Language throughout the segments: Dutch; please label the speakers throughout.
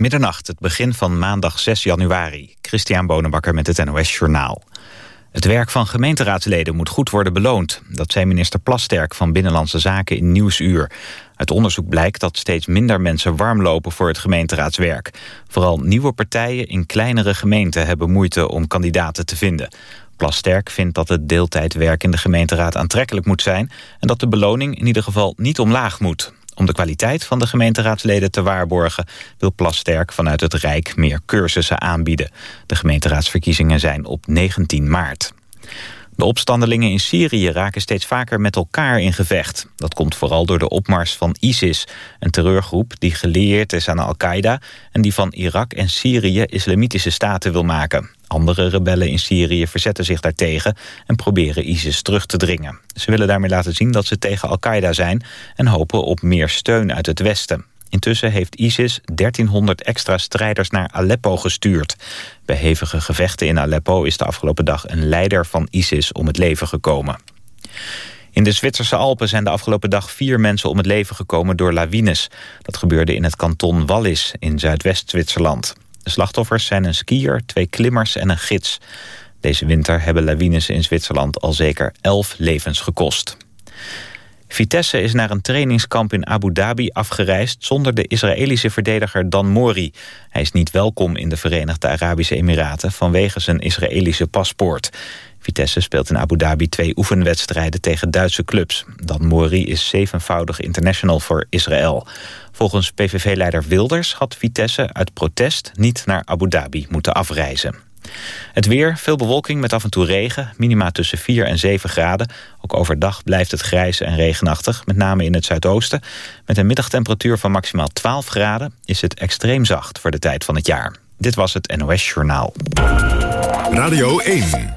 Speaker 1: Middernacht, het begin van maandag 6 januari. Christian Bonenbakker met het NOS Journaal. Het werk van gemeenteraadsleden moet goed worden beloond. Dat zei minister Plasterk van Binnenlandse Zaken in Nieuwsuur. Uit onderzoek blijkt dat steeds minder mensen warm lopen voor het gemeenteraadswerk. Vooral nieuwe partijen in kleinere gemeenten hebben moeite om kandidaten te vinden. Plasterk vindt dat het deeltijdwerk in de gemeenteraad aantrekkelijk moet zijn... en dat de beloning in ieder geval niet omlaag moet. Om de kwaliteit van de gemeenteraadsleden te waarborgen... wil Plasterk vanuit het Rijk meer cursussen aanbieden. De gemeenteraadsverkiezingen zijn op 19 maart. De opstandelingen in Syrië raken steeds vaker met elkaar in gevecht. Dat komt vooral door de opmars van ISIS, een terreurgroep die geleerd is aan Al-Qaeda... en die van Irak en Syrië islamitische staten wil maken. Andere rebellen in Syrië verzetten zich daartegen en proberen ISIS terug te dringen. Ze willen daarmee laten zien dat ze tegen Al-Qaeda zijn en hopen op meer steun uit het Westen. Intussen heeft ISIS 1300 extra strijders naar Aleppo gestuurd. Bij hevige gevechten in Aleppo is de afgelopen dag een leider van ISIS om het leven gekomen. In de Zwitserse Alpen zijn de afgelopen dag vier mensen om het leven gekomen door lawines. Dat gebeurde in het kanton Wallis in Zuidwest-Zwitserland. De slachtoffers zijn een skier, twee klimmers en een gids. Deze winter hebben lawines in Zwitserland al zeker elf levens gekost. Vitesse is naar een trainingskamp in Abu Dhabi afgereisd... zonder de Israëlische verdediger Dan Mori. Hij is niet welkom in de Verenigde Arabische Emiraten... vanwege zijn Israëlische paspoort. Vitesse speelt in Abu Dhabi twee oefenwedstrijden tegen Duitse clubs. Dan Mori is zevenvoudig international voor Israël. Volgens PVV-leider Wilders had Vitesse uit protest niet naar Abu Dhabi moeten afreizen. Het weer, veel bewolking met af en toe regen, minima tussen 4 en 7 graden. Ook overdag blijft het grijs en regenachtig, met name in het zuidoosten. Met een middagtemperatuur van maximaal 12 graden is het extreem zacht voor de tijd van het jaar. Dit was het NOS Journaal.
Speaker 2: Radio 1.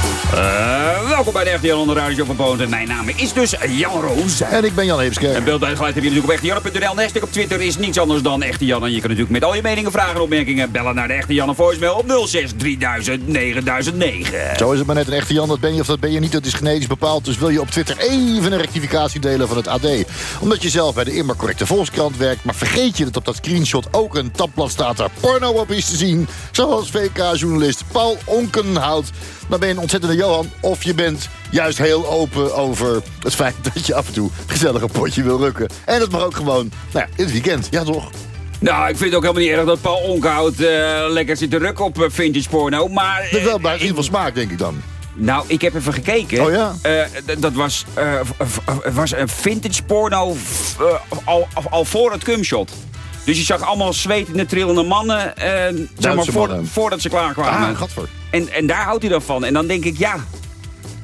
Speaker 3: Uh, welkom bij de Echte Jan onder Radio van Poont. Mijn naam is dus Jan Roos.
Speaker 4: En ik ben Jan Heemskerk.
Speaker 3: En beeld bij geluid heb je natuurlijk op echtejanne.nl. De hashtag op Twitter is niets anders dan Echte Jan. En je kan natuurlijk met al je meningen, vragen en opmerkingen bellen naar de Echte Jan voicemail op 06 3000 9009.
Speaker 4: Zo is het maar net een Echte Jan. Dat ben je of dat ben je niet. Dat is genetisch bepaald. Dus wil je op Twitter even een rectificatie delen van het AD. Omdat je zelf bij de immer correcte Volkskrant werkt. Maar vergeet je dat op dat screenshot ook een tabblad staat daar porno op is te zien. Zoals VK-journalist Paul Onkenhout dan ben je een ontzettende Johan. Of je bent juist heel open over het feit dat je af en toe gezellig een potje wil rukken. En dat mag ook gewoon, nou ja, in het weekend. Ja, toch?
Speaker 3: Nou, ik vind het ook helemaal niet erg dat Paul Onkhout uh, lekker zit te rukken op uh, vintage porno, maar...
Speaker 4: Dat is wel bij in van smaak, denk ik dan.
Speaker 3: Nou, ik heb even gekeken.
Speaker 4: Oh ja? Uh,
Speaker 3: dat was, was een vintage porno al, al voor het cumshot. Dus je zag allemaal zwetende, trillende mannen, zeg maar, voor, voordat ze klaar kwamen.
Speaker 4: Ah, gadver.
Speaker 3: En, en daar houdt hij dan van. En dan denk ik, ja,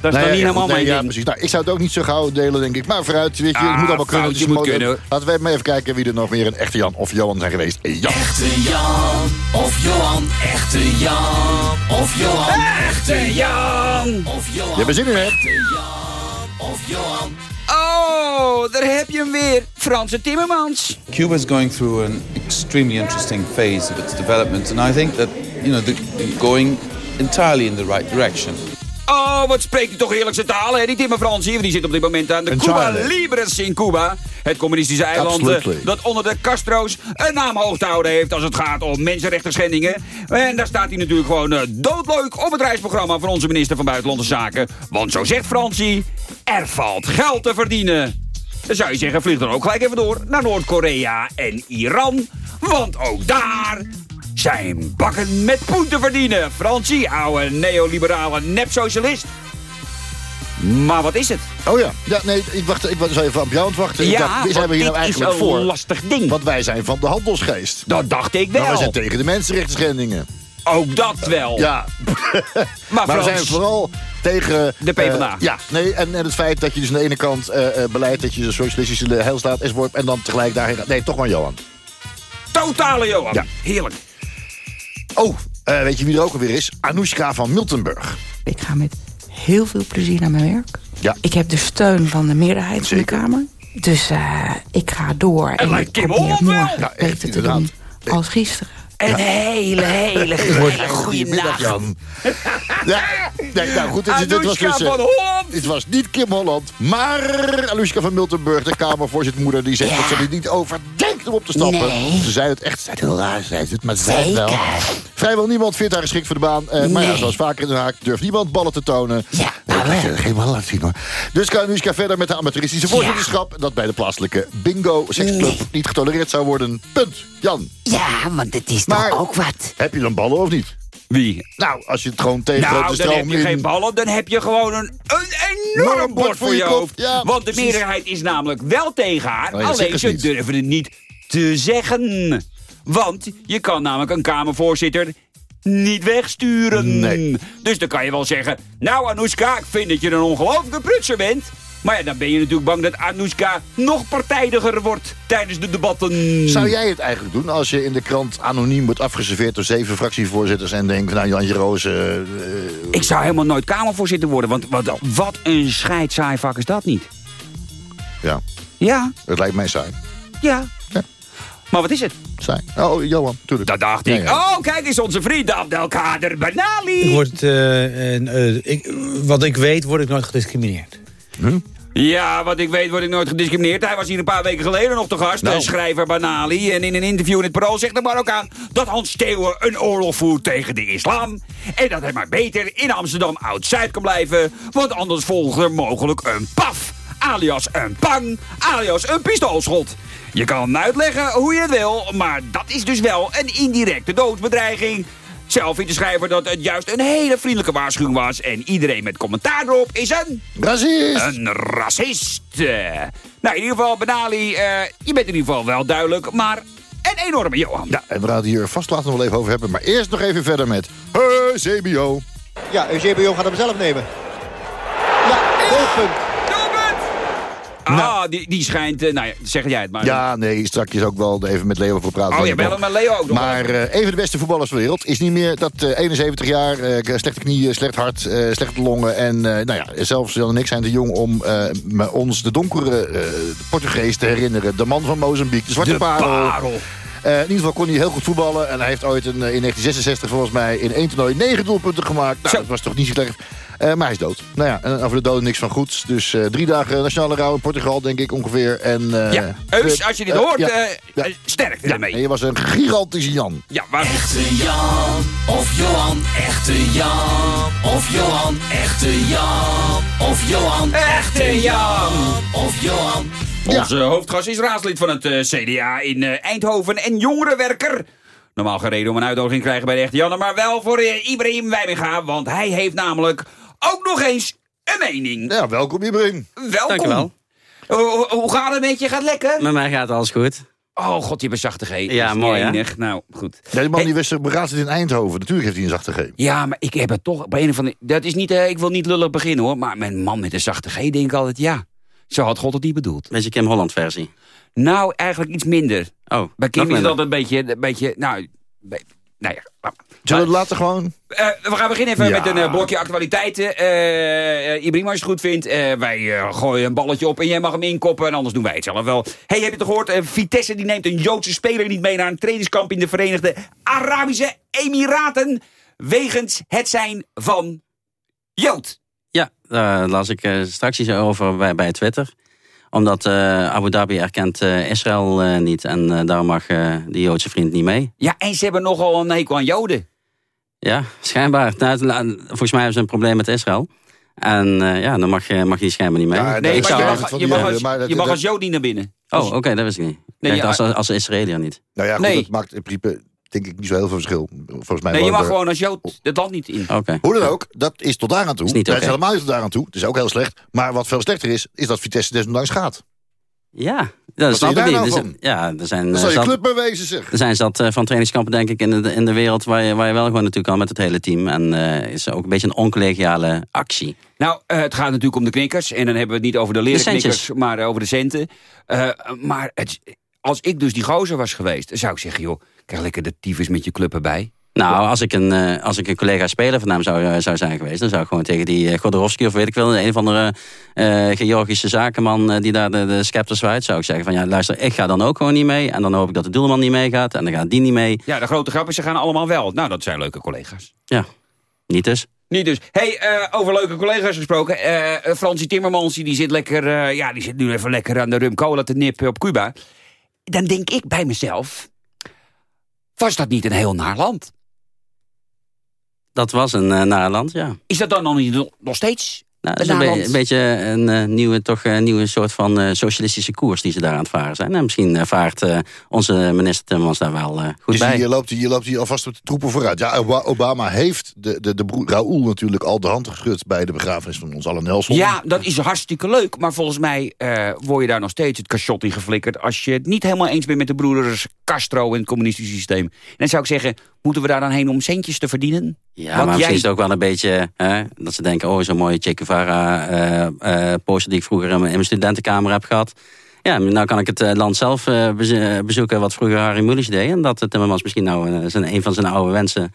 Speaker 3: dat is dan niet helemaal mijn ja,
Speaker 4: precies. Nou, ik zou het ook niet zo gauw delen, denk ik. Maar vooruit, weet je, het moet allemaal kunnen.
Speaker 3: Je moet kunnen.
Speaker 4: Laten we maar even kijken wie er nog meer een echte Jan of Johan zijn geweest. Jan.
Speaker 2: Echte Jan of Johan, echte Jan of Johan, echte Jan of Johan.
Speaker 4: Je hebt zin in, hè?
Speaker 2: Echte Jan of Johan.
Speaker 3: Oh, daar heb je hem weer. Franse Timmermans.
Speaker 5: Cuba is going through an extremely interesting phase of its development. And I think that, you know, the, going entirely in the right direction.
Speaker 3: Oh, wat spreekt u toch heerlijk zijn talen, hè? Die Timmer Fransie, die zit op dit moment aan de Cuba Libres in Cuba. Het communistische eiland eh, dat onder de Castro's een naam hoog te houden heeft als het gaat om mensenrechten schendingen. En daar staat hij natuurlijk gewoon uh, doodleuk op het reisprogramma van onze minister van Buitenlandse Zaken. Want zo zegt Fransie, er valt geld te verdienen. Dan zou je zeggen, vlieg dan ook gelijk even door naar Noord-Korea en Iran. Want ook daar zijn bakken met poen te verdienen. Fransie, oude neoliberale nepsocialist. Maar wat is het?
Speaker 4: Oh ja, ja nee, ik, wacht, ik was even op jou aan het wachten.
Speaker 3: Ja,
Speaker 4: dacht, zijn we hier nou eigenlijk
Speaker 3: is
Speaker 4: voor?
Speaker 3: lastig ding.
Speaker 4: Want wij zijn van de handelsgeest.
Speaker 3: Dat dacht ik wel.
Speaker 4: Maar we zijn tegen de mensenrechten
Speaker 3: Ook dat wel.
Speaker 4: Ja. maar, we zijn vooral tegen...
Speaker 3: De PvdA.
Speaker 4: Uh, ja, nee, en, en het feit dat je dus aan de ene kant uh, beleid... dat je een socialistische heilstaat enzovoort... en dan tegelijk daarheen... Nee, toch maar Johan.
Speaker 3: Totale Johan. Ja. Heerlijk.
Speaker 4: Oh, uh, weet je wie er ook alweer is? Anoushka van Miltenburg.
Speaker 6: Ik ga met heel veel plezier naar mijn werk.
Speaker 4: Ja.
Speaker 6: Ik heb de steun van de meerderheid van de. Kamer. Dus eh, ik ga door. En
Speaker 3: lijkt
Speaker 6: ik probeer morgen beter te doen als gisteren.
Speaker 3: Een hele, hele, hele goede nacht.
Speaker 4: Jan. Ja, nee, nou goed, dit, dit was dus... eh,
Speaker 3: van Holland.
Speaker 4: Het was niet Kim Holland, maar Alushka van Miltenburg, de Kamervoorzitter, die zegt dat ze er niet over denkt om op te stappen.
Speaker 7: Nee.
Speaker 4: Ze zei het echt, ze zei het heel raar, zei ze het, maar ze zei het wel. Vrijwel niemand vindt haar geschikt voor de baan. Eh, Maar ja,
Speaker 7: Nee.
Speaker 4: zoals vaker in Den Haag durft niemand ballen te tonen.
Speaker 7: Ja,
Speaker 4: Nee,
Speaker 7: nou
Speaker 4: ga geen ballen laten zien hoor. Dus kan Anushka verder met de amateuristische voorzitterschap... dat bij de plaatselijke bingo seksclub
Speaker 7: Nee.
Speaker 4: niet getolereerd zou worden. Punt. Jan,
Speaker 7: Ja, want het is
Speaker 4: Maar-
Speaker 7: toch ook wat.
Speaker 4: heb je dan ballen of niet?
Speaker 3: Wie?
Speaker 4: Nou, als je het gewoon tegen de
Speaker 3: Nou, dan
Speaker 4: stroom
Speaker 3: heb je
Speaker 4: in-
Speaker 3: geen ballen, dan heb je gewoon een, een enorm bord voor je
Speaker 4: kop.
Speaker 3: hoofd.
Speaker 4: Ja,
Speaker 3: Want de meerderheid is namelijk wel tegen haar,
Speaker 4: Oh
Speaker 3: alleen ze
Speaker 4: niet.
Speaker 3: durven het niet te zeggen. Want je kan namelijk een Kamervoorzitter niet wegsturen.
Speaker 4: Nee.
Speaker 3: Dus dan kan je wel zeggen, nou Anoushka, ik vind dat je een ongelooflijke prutser bent. Maar ja, dan ben je natuurlijk bang dat Anoushka nog partijdiger wordt tijdens de debatten.
Speaker 4: Zou jij het eigenlijk doen als je in de krant anoniem wordt afgeserveerd door zeven fractievoorzitters en denkt, nou Jantje Roos, eh, eh,
Speaker 3: Ik zou helemaal nooit Kamervoorzitter worden, want wat, wat een scheidsaai vak is dat niet.
Speaker 4: ja,
Speaker 3: Ja,
Speaker 4: het lijkt mij saai.
Speaker 3: ja.
Speaker 4: Ja.
Speaker 3: Maar wat is het?
Speaker 4: saai. Oh, Johan, tuurlijk.
Speaker 3: Dat dacht ik.
Speaker 4: ja.
Speaker 3: Oh, kijk eens, onze vriend Abdelkader Benali.
Speaker 8: Ik word, eh, eh, ik, wat ik weet, word ik nooit gediscrimineerd.
Speaker 3: Ja, wat ik weet word ik nooit gediscrimineerd. Hij was hier een paar weken geleden nog te gast,
Speaker 4: Nou.
Speaker 3: schrijver Banali. En in een interview in het Parool zegt de Marokkaan... dat Hans Steeuwen een oorlog voert tegen de islam. En dat hij maar beter in Amsterdam Oud-Zuid kan blijven... want anders volgt er mogelijk een paf. Alias een pang, alias een pistoolschot. Je kan uitleggen hoe je het wil, maar dat is dus wel een indirecte doodsbedreiging... Zelf vindt de schrijver dat het juist een hele vriendelijke waarschuwing was... en iedereen met commentaar erop is een
Speaker 4: Racist!
Speaker 3: een racist. Eh, nou, in ieder geval, Benali, eh, je bent in ieder geval wel duidelijk, maar een enorme Johan.
Speaker 4: Ja, en we gaan het hier vast later nog wel even over hebben. Maar eerst nog even verder met... Hey, CBO.
Speaker 9: Ja, Eusebio gaat hem zelf nemen. Ja. Doelpunt!
Speaker 3: Ah, die, die schijnt, eh, nou ja, zeg jij het maar.
Speaker 4: Ja, nee, straks ook wel even met Leo voor praten.
Speaker 3: Oh, bellen
Speaker 4: nog.
Speaker 3: met Leo ook nog.
Speaker 4: Maar een van de beste voetballers van de wereld is niet meer dat eh, 71 jaar, eh, slechte knieën, slecht hart, slechte longen. En nou ja, zelfs Jan en ik zijn te jong om ons de donkere Portugees te herinneren. De man van Mozambique, de zwarte
Speaker 3: de
Speaker 4: parel.
Speaker 3: parel.
Speaker 4: In ieder geval kon hij heel goed voetballen. En hij heeft ooit een, in 1966 volgens mij in één toernooi negen doelpunten gemaakt. Nou,
Speaker 3: Zo.
Speaker 4: dat was toch niet zo slecht. Eh, maar hij is dood. Nou ja, en over de dood niks van goeds. Dus eh, drie dagen nationale rouw in Portugal, denk ik ongeveer. En, eh,
Speaker 3: Ja, Eus, als je dit hoort,
Speaker 4: ja.
Speaker 3: eh
Speaker 4: Ja.
Speaker 3: sterkte
Speaker 4: Ja,
Speaker 3: ermee.
Speaker 4: en je was een gigantische Jan.
Speaker 3: Ja, waar...
Speaker 10: Echte Jan of Johan, echte Jan of Johan, echte Jan of Johan,
Speaker 3: Echte Jan.
Speaker 10: of Johan.
Speaker 4: Ja.
Speaker 3: Onze hoofdgast is raadslid van het CDA in eh, Eindhoven en jongerenwerker. Normaal geen reden om een uitnodiging te krijgen bij de echte Janne, maar wel voor eh, Ibrahim Wijminga, want hij heeft namelijk ook nog eens een mening.
Speaker 4: Ja, welkom Ibrahim.
Speaker 3: Welkom.
Speaker 11: Dankjewel.
Speaker 3: Hoe, hoe- hoe gaat het met je? Gaat het lekker?
Speaker 11: Met mij gaat alles goed.
Speaker 3: Oh god, je hebt een zachte G.
Speaker 11: Ja, mooi, hè?
Speaker 3: enig. Nou, goed.
Speaker 4: Ja, die man
Speaker 3: Hey.
Speaker 4: die was beraadslid in Eindhoven. Natuurlijk heeft hij een zachte G.
Speaker 3: Ja, maar ik heb het toch op een of andere... Dat is niet, eh, ik wil niet lullig beginnen hoor, maar mijn man met een zachte G denk ik altijd ja. Zo had God het niet bedoeld.
Speaker 11: Beetje Kim Holland versie.
Speaker 3: Nou, eigenlijk iets minder.
Speaker 11: Oh,
Speaker 3: Bij Kim is dat een beetje, een beetje nou, nou ja. laat maar.
Speaker 4: Zullen we het laten gewoon?
Speaker 3: Eh, we gaan beginnen even
Speaker 4: Ja.
Speaker 3: met een eh, blokje actualiteiten. Eh eh, Ibrahim, als je het goed vindt, eh, wij gooien een balletje op en jij mag hem inkoppen en anders doen wij het zelf wel. hey, heb je het gehoord? Eh, Vitesse die neemt een Joodse speler niet mee naar een trainingskamp in de Verenigde Arabische Emiraten wegens het zijn van Jood.
Speaker 11: Ja, daar las ik eh, straks iets over bij, bij Twitter. Omdat eh, Abu Dhabi erkent eh, Israël eh, niet. En eh, daar mag eh, die Joodse vriend niet mee.
Speaker 3: Ja, en ze hebben nogal een hekel aan Joden.
Speaker 11: Ja, schijnbaar. Nou, volgens mij hebben ze een probleem met Israël. En eh, ja, dan mag, je- mag die schijnbaar niet mee.
Speaker 4: Ja,
Speaker 3: Nee, je mag, je als, je mag Jood niet naar binnen.
Speaker 11: oh, oké, dat wist ik niet.
Speaker 3: Nee,
Speaker 11: Kijk,
Speaker 3: ja,
Speaker 11: als, als Israëliër niet.
Speaker 4: Nou ja, goed,
Speaker 3: Nee.
Speaker 4: dat maakt in principe denk ik niet zo heel veel verschil. Volgens mij
Speaker 3: Nee, je mag
Speaker 4: er-
Speaker 3: gewoon als Jood het land niet in.
Speaker 11: Oké.
Speaker 4: Hoe dan ook, dat is tot daar aan toe.
Speaker 11: Is niet
Speaker 4: dat is helemaal niet tot daar aan toe. Het is ook heel slecht. Maar wat veel slechter is, is dat Vitesse desondanks gaat.
Speaker 11: Ja, dat
Speaker 4: daar
Speaker 11: niet.
Speaker 4: nou
Speaker 11: Er ja, er zijn,
Speaker 4: Dan
Speaker 11: eh,
Speaker 4: zal je club zeg.
Speaker 11: er zijn zat eh, van trainingskampen denk ik in de, in de wereld... Waar je, waar je wel gewoon naartoe kan met het hele team. En eh is ook een beetje een oncollegiale actie.
Speaker 3: Nou, eh, het gaat natuurlijk om de knikkers. En dan hebben we het niet over de leren
Speaker 11: centjes.
Speaker 3: knikkers, maar over de centen. Eh, maar het, als ik dus die gozer was geweest, zou ik zeggen... joh, krijg lekker de tyfus met je club erbij.
Speaker 11: Nou, als ik een, eh, als ik een collega-speler van hem zou, eh, zou zijn geweest... dan zou ik gewoon tegen die uh, Godorowski of weet ik wel... een of andere uh, Georgische zakenman die daar de, de scepter zwaait... zou ik zeggen van ja, luister, ik ga dan ook gewoon niet mee... en dan hoop ik dat de doelman niet meegaat en dan gaat die niet mee.
Speaker 3: Ja, de grote grap is, ze gaan allemaal wel. Nou, dat zijn leuke collega's.
Speaker 11: Ja, niet dus.
Speaker 3: Niet dus. hey, over leuke collega's gesproken. Uh, Fransie Timmermans, die zit lekker... ja, die zit nu even lekker aan de rum cola te nippen op Cuba. Dan denk ik bij mezelf... Was dat niet een heel naar land?
Speaker 11: Dat was een uh, naar land, ja.
Speaker 3: Is dat dan nog, niet, nog steeds
Speaker 11: nou, dat is een, beetje een uh, nieuwe, toch, een nieuwe soort van uh, socialistische koers die ze daar aan het varen zijn. En misschien vaart uh, onze minister Timmermans daar wel goed
Speaker 4: dus
Speaker 11: bij.
Speaker 4: Je loopt, je loopt hier alvast met de troepen vooruit. Ja, Obama heeft de, de, de broer Raoul natuurlijk al de hand geschud... bij de begrafenis van ons allen Nelson.
Speaker 3: Ja, dat is hartstikke leuk. Maar volgens mij word je daar nog steeds het cachot in geflikkerd... als je het niet helemaal eens bent met de broeders Castro in het communistische systeem. En dan zou ik zeggen, moeten we daar dan heen om centjes te verdienen?
Speaker 11: Ja, maar misschien jij... is het ook wel een beetje hè, dat ze denken... oh, zo'n mooie Che Guevara uh, uh, poster die ik vroeger in mijn studentenkamer heb gehad. Ja, nou kan ik het uh, land zelf uh, bezoeken wat vroeger Harry Mulisch deed. En dat Timmermans misschien nou zijn, een van zijn oude wensen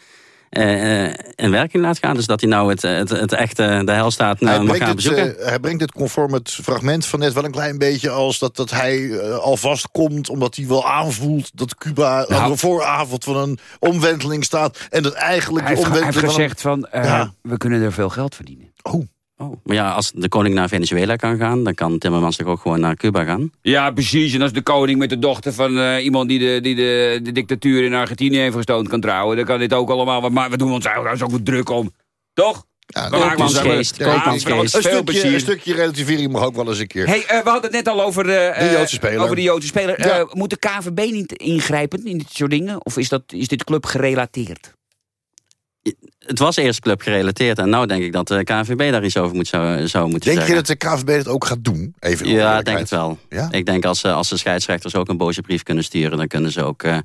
Speaker 11: uh, in werking laat gaan. Dus dat hij nou het, het, het echte, de helstaat nou mag gaan bezoeken.
Speaker 4: Het, hij brengt het conform het fragment van net wel een klein beetje als dat, dat hij uh, alvast komt... omdat hij wel aanvoelt dat Cuba nou, aan de vooravond van een omwenteling staat... en dat eigenlijk
Speaker 3: hij
Speaker 4: de omwenteling
Speaker 3: Hij heeft gezegd van, van ja. we kunnen er veel geld verdienen.
Speaker 4: Oh.
Speaker 11: Oh, maar ja, als de koning naar Venezuela kan gaan... dan kan Timmermans toch ook gewoon naar Cuba gaan?
Speaker 3: Ja, precies. En als de koning met de dochter van uh, iemand... die, de, die de, de dictatuur in Argentinië heeft gestoond kan trouwen... dan kan dit ook allemaal. Maar we doen ons eigenlijk ook goed druk om. Toch?
Speaker 11: Ja, koopmansgeest. Koopmansgeest.
Speaker 4: Een, stukje, een stukje relativering mag ook wel eens een keer.
Speaker 3: Hey, uh, we hadden het net al over de,
Speaker 4: uh, de Joodse speler.
Speaker 3: Over de Joodse speler. Ja. moet de KVB niet ingrijpen in dit soort dingen? Of is, dat, is dit club gerelateerd?
Speaker 11: Het was eerst club gerelateerd en nu denk ik dat de KNVB daar iets over moet, zou, zou moeten
Speaker 4: denk
Speaker 11: zeggen.
Speaker 4: Denk je dat de KNVB dat ook gaat doen? Even
Speaker 11: ja, ik denk het wel. Ja? Ik denk als, als de scheidsrechters ook een boze brief kunnen sturen... dan kunnen ze ook uh,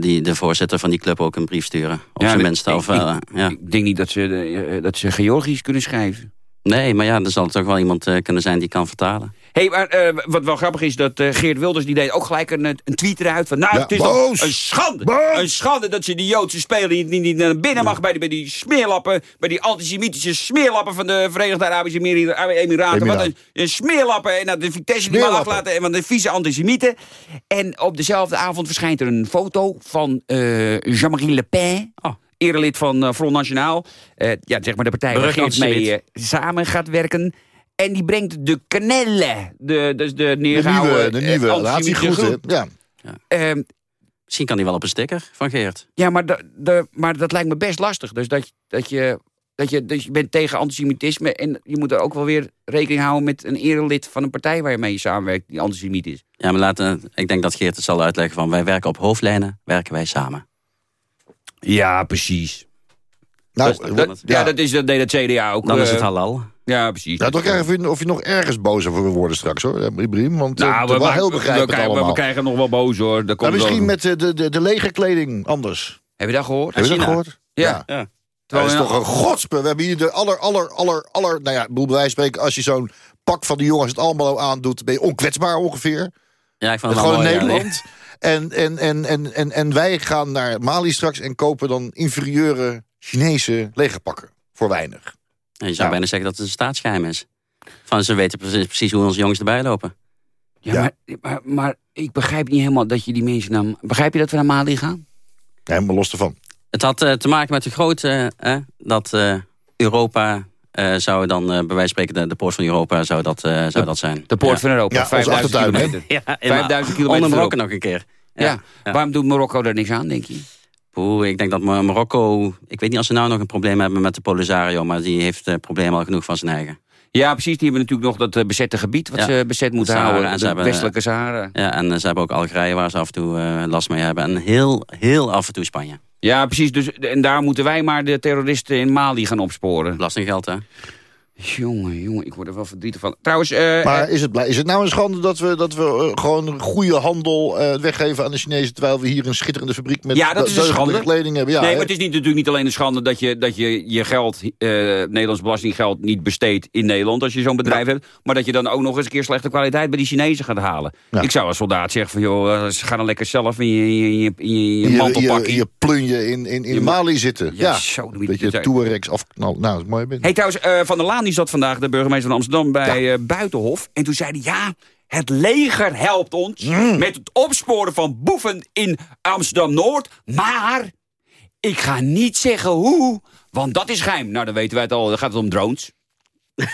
Speaker 11: die, de voorzitter van die club ook een brief sturen. Op ja, zijn minst. Of, uh,
Speaker 3: ik, ja. ik denk niet dat ze, dat ze Georgisch kunnen schrijven.
Speaker 11: Nee, maar ja, er zal toch wel iemand kunnen zijn die kan vertalen
Speaker 3: hey, maar uh, wat wel grappig is, dat uh, Geert Wilders die deed ook gelijk een, een tweet eruit van... Nou, ja, het is een schande.
Speaker 4: Boos.
Speaker 3: Een schande dat ze die Joodse speler niet, niet, naar binnen mag... Bij, die, bij die smeerlappen, bij die antisemitische smeerlappen... van de Verenigde Arabische Emiraten. Emiraten. Wat een, een smeerlappen. En dat de Vitesse die maar aflaten. En van de vieze antisemieten. En op dezelfde avond verschijnt er een foto van uh, Jean-Marie Le Pen... Oh erelid van Front Nationaal. Uh, ja, zeg maar de partij waar Geert mee uh, samen gaat werken. En die brengt de kanelle, de, dus de neergehouden...
Speaker 4: De nieuwe, de nieuwe, laat goed. Ja.
Speaker 11: ja. Um, Misschien kan hij wel op een sticker van Geert.
Speaker 3: Ja, maar, de, de, maar dat lijkt me best lastig. Dus dat, dat, je, dat, je, dus je bent tegen antisemitisme... en je moet er ook wel weer rekening houden met een erelid van een partij... waar je mee samenwerkt, die antisemiet is.
Speaker 11: Ja, maar laten, ik denk dat Geert het zal uitleggen van... wij werken op hoofdlijnen, werken wij samen.
Speaker 3: Ja, precies.
Speaker 4: Nou,
Speaker 3: dat, dat, ja. ja, dat, is, dat deed het CDA ook.
Speaker 11: Dan is het halal.
Speaker 3: Ja, precies.
Speaker 4: Nou, toch krijgen of je nog ergens boos over wil worden straks, hoor, Ibrahim. Want nou, het we, wel heel begrijpelijk we,
Speaker 3: allemaal. We krijgen nog wel boos, hoor.
Speaker 4: Dat komt misschien met de, de, de, de legerkleding anders.
Speaker 3: Heb je dat gehoord?
Speaker 4: Heb je dat gehoord?
Speaker 3: Ja. ja.
Speaker 4: Dat is toch een godspe. We hebben hier de aller, aller, aller, aller... Nou ja, bij wijze spreken, als je zo'n pak van die jongens het allemaal aandoet... ben je onkwetsbaar ongeveer.
Speaker 11: Ja, ik vond
Speaker 4: het gewoon in Nederland. En, en, en, en, en, en wij gaan naar Mali straks en kopen dan inferieure Chinese legerpakken. Voor weinig.
Speaker 11: En je zou bijna zeggen dat het een staatsgeheim is. Van ze weten precies, precies hoe onze jongens erbij lopen.
Speaker 3: Ja, ja. Maar, maar, maar, ik begrijp niet helemaal dat je die mensen naar... Begrijp je dat we naar Mali gaan?
Speaker 4: Ja, helemaal los ervan.
Speaker 11: Het had uh, te maken met de grote... Uh, dat uh, Europa zou dan, bij wijze van spreken, de, de, poort van Europa zou dat, zou
Speaker 3: de,
Speaker 11: dat zijn.
Speaker 3: De poort ja. van Europa,
Speaker 4: ja,
Speaker 3: 5000 kilometer.
Speaker 11: Ja, 5000 kilometer. Onder Marokko nog een keer.
Speaker 3: Ja. Waarom doet Marokko er niks aan, denk je?
Speaker 11: Ik denk dat Marokko... Ik weet niet of ze nou nog een probleem hebben met de Polisario... maar die heeft uh, problemen al genoeg van zijn eigen.
Speaker 3: Ja, precies. Die hebben natuurlijk nog dat uh, bezette gebied... wat ja. ze bezet moeten Sahara, houden, en hebben, westelijke Sahara.
Speaker 11: Ja, en ze hebben ook Algerije waar ze af en toe uh, last mee hebben. En heel, heel af en toe Spanje.
Speaker 3: Ja, precies. Dus, en daar moeten wij maar de terroristen in Mali gaan opsporen.
Speaker 11: Belastinggeld, hè?
Speaker 3: Jongen, jongen, ik word er wel verdrietig van. Trouwens... eh,
Speaker 4: Maar is het, is het nou een schande dat we, dat we eh, gewoon goede handel eh, weggeven aan de Chinezen... terwijl we hier een schitterende fabriek met
Speaker 3: Ja, dat is een schande.
Speaker 4: kleding hebben? Ja,
Speaker 3: nee, maar het is niet, natuurlijk niet alleen een schande dat je dat je, je geld, eh, Nederlands belastinggeld, niet besteedt in Nederland als je zo'n bedrijf hebt. Maar dat je dan ook nog eens een keer slechte kwaliteit bij die Chinezen gaat halen.
Speaker 4: Ja.
Speaker 3: Ik zou als soldaat zeggen van joh, eh, ze gaan dan lekker zelf in je, in je, in je, je
Speaker 4: plunje in, in, in Mali zitten.
Speaker 3: Ja,
Speaker 4: Ja,
Speaker 3: zo,
Speaker 4: dat je. Touaregs afknallen. Nou, dat is mooi.
Speaker 3: Hey, trouwens, eh, Van der Laan die zat vandaag, de burgemeester van Amsterdam, bij eh, Buitenhof. En toen zei hij, ja, het leger helpt ons
Speaker 4: Mm.
Speaker 3: met het opsporen van boeven in Amsterdam-Noord. Maar ik ga niet zeggen hoe, want dat is geheim. Nou, dan weten wij het al, dan gaat het om drones.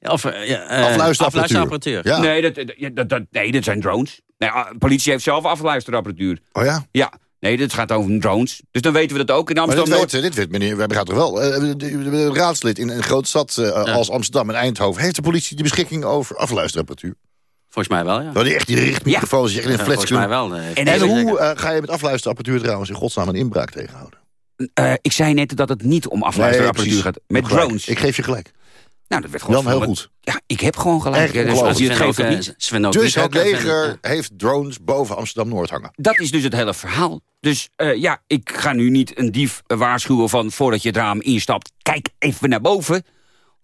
Speaker 11: Of, eh, ja, eh,
Speaker 4: Afluisterapparatuur.
Speaker 11: afluisterapparatuur.
Speaker 4: Ja.
Speaker 3: Nee, dat, dat, ja, dat, dat- nee, dat zijn drones. Nee, ah, politie heeft zelf afluisterapparatuur.
Speaker 4: Oh ja?
Speaker 3: Ja, nee, dit gaat over drones. Dus dan weten we dat ook in
Speaker 4: Maar dit weet, dit weet meneer, we gaat toch wel. eh, de- de raadslid in een grote stad eh, als Amsterdam en Eindhoven... heeft de politie de beschikking over afluisterapparatuur?
Speaker 11: Volgens mij wel, ja.
Speaker 4: Die echt die richtmicrofoons die echt in een
Speaker 11: volgens mij wel. eh,
Speaker 3: En
Speaker 4: hoe eh, ga je met afluisterapparatuur trouwens in godsnaam een inbraak tegenhouden?
Speaker 3: Eh, ik zei net dat het niet om afluisterapparatuur
Speaker 4: Nee,
Speaker 3: gaat. Met drones.
Speaker 4: Ik geef je gelijk.
Speaker 3: Nou, dat werd gewoon
Speaker 4: Jan, heel goed.
Speaker 3: Ja, ik heb gewoon gelijk.
Speaker 4: Echt
Speaker 3: dus als je het
Speaker 11: Sven
Speaker 3: geeft,
Speaker 11: ook,
Speaker 3: of niet.
Speaker 11: Sven ook
Speaker 4: Dus het
Speaker 11: eh, Sven,
Speaker 4: leger
Speaker 11: eh,
Speaker 4: heeft drones boven Amsterdam-Noord hangen.
Speaker 3: Dat is dus het hele verhaal. Dus eh, ja, ik ga nu niet een dief waarschuwen van voordat je het raam instapt. Kijk even naar boven.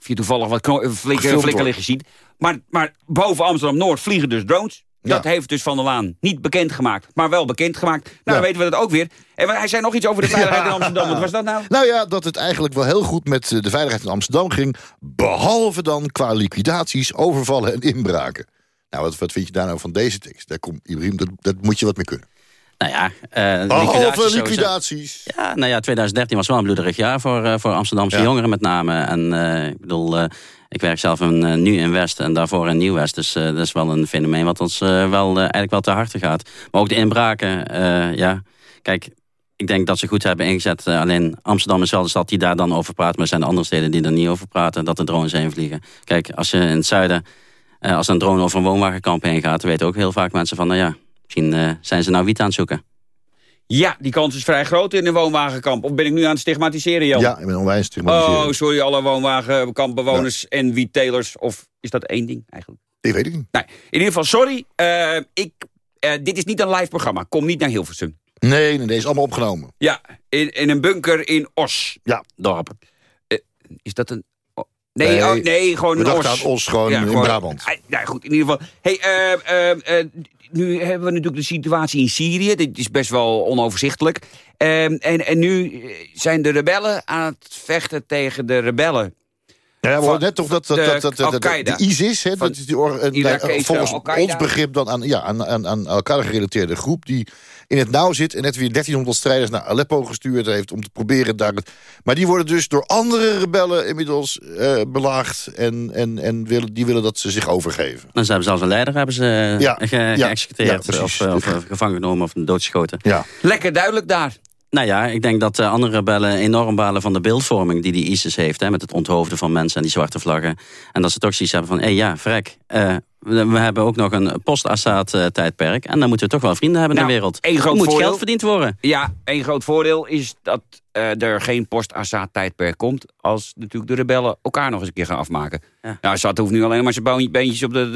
Speaker 3: Of je toevallig wat eh, liggen ziet. Maar, maar boven Amsterdam-Noord vliegen dus drones.
Speaker 4: Ja.
Speaker 3: Dat heeft dus Van der Laan niet bekendgemaakt. Maar wel bekendgemaakt. Nou, dan weten we dat ook weer. En hij zei nog iets over de veiligheid in Amsterdam. Wat was dat nou?
Speaker 4: Nou ja, dat het eigenlijk wel heel goed met eh, de veiligheid in Amsterdam ging. Behalve dan qua liquidaties, overvallen en inbraken. Nou, wat, wat vind je daar nou van deze tekst? Daar komt Ibrahim, dat, dat moet je wat mee kunnen.
Speaker 11: Nou ja, eh
Speaker 4: Behalve
Speaker 11: liquidaties. Ja, nou ja, 2013 was wel een bloederig jaar voor, eh, voor Amsterdamse
Speaker 4: Ja.
Speaker 11: jongeren met name. En ik bedoel, ik werk zelf in, eh, nu in West en daarvoor in Nieuw-West. Dus eh, dat is wel een fenomeen wat ons eh, wel, eigenlijk wel te harte gaat. Maar ook de inbraken, ja. Kijk, ik denk dat ze goed hebben ingezet. Alleen Amsterdam is wel stad die daar dan over praat. Maar er zijn de andere steden die er niet over praten. Dat de drones heen vliegen. Kijk, als je in het zuiden, als een drone over een woonwagenkamp heen gaat... weten ook heel vaak mensen van, nou ja, misschien zijn ze nou wiet aan het zoeken.
Speaker 3: Ja, die kans is vrij groot in een woonwagenkamp. Of ben ik nu aan het stigmatiseren, Jan?
Speaker 4: Ja, ik ben onwijs stigmatiserend.
Speaker 3: Oh, sorry, alle woonwagenkampbewoners en wiettelers. Of is dat één ding eigenlijk?
Speaker 4: Die weet ik niet.
Speaker 3: Nee, in ieder geval, sorry. eh, ik, eh, dit is niet een live programma. Kom niet naar Hilversum.
Speaker 4: Nee, nee, deze is allemaal opgenomen.
Speaker 3: Ja, in, in een bunker in Os.
Speaker 4: Ja.
Speaker 11: Dorp.
Speaker 3: Is dat een... Nee,
Speaker 4: Nee,
Speaker 3: oh, nee, gewoon
Speaker 4: we
Speaker 3: een
Speaker 4: dachten
Speaker 3: Os.
Speaker 4: aan Os, gewoon in Brabant.
Speaker 3: Ah, Ja, goed, in ieder geval. Hey, eh, eh, eh, nu hebben we natuurlijk de situatie in Syrië. Dit is best wel onoverzichtelijk. Eh, en, en nu eh, zijn de rebellen aan het vechten tegen de rebellen.
Speaker 4: Ja, we net toch dat, dat,
Speaker 3: de
Speaker 4: dat, dat, dat-
Speaker 3: Al-Qaeda.
Speaker 4: de ISIS, hè, dat is die or, een,
Speaker 3: Irakese
Speaker 4: volgens ons begrip dan aan, ja, aan, aan, aan elkaar gerelateerde groep... die in het nauw zit en net weer 1300 strijders naar Aleppo gestuurd heeft... om te proberen daar... het- Maar die worden dus door andere rebellen inmiddels eh, belaagd... En, en, en willen, die willen dat ze zich overgeven.
Speaker 11: Dan ze hebben zelfs een leider hebben ze
Speaker 4: Ja,
Speaker 11: ge-
Speaker 4: ja,
Speaker 11: geëxecuteerd.
Speaker 4: ja, precies.
Speaker 11: of, of, of gevangen genomen of doodgeschoten.
Speaker 4: Ja.
Speaker 3: Lekker duidelijk daar.
Speaker 11: Nou ja, ik denk dat de andere rebellen enorm balen van de beeldvorming die die ISIS heeft. Hè, met het onthoofden van mensen en die zwarte vlaggen. En dat ze toch zoiets hebben van, hé ja, vrek. eh, we, hebben ook nog een post-Assad-tijdperk. En dan moeten we toch wel vrienden hebben in
Speaker 3: Nou,
Speaker 11: de wereld.
Speaker 3: één groot
Speaker 11: er moet
Speaker 3: voordeel.
Speaker 11: geld verdiend worden.
Speaker 3: Ja, één groot voordeel is dat eh, er geen post-Assad-tijdperk komt... als natuurlijk de rebellen elkaar nog eens een keer gaan afmaken.
Speaker 11: Ja.
Speaker 3: Nou, Assad hoeft nu alleen maar zijn been- beentjes op het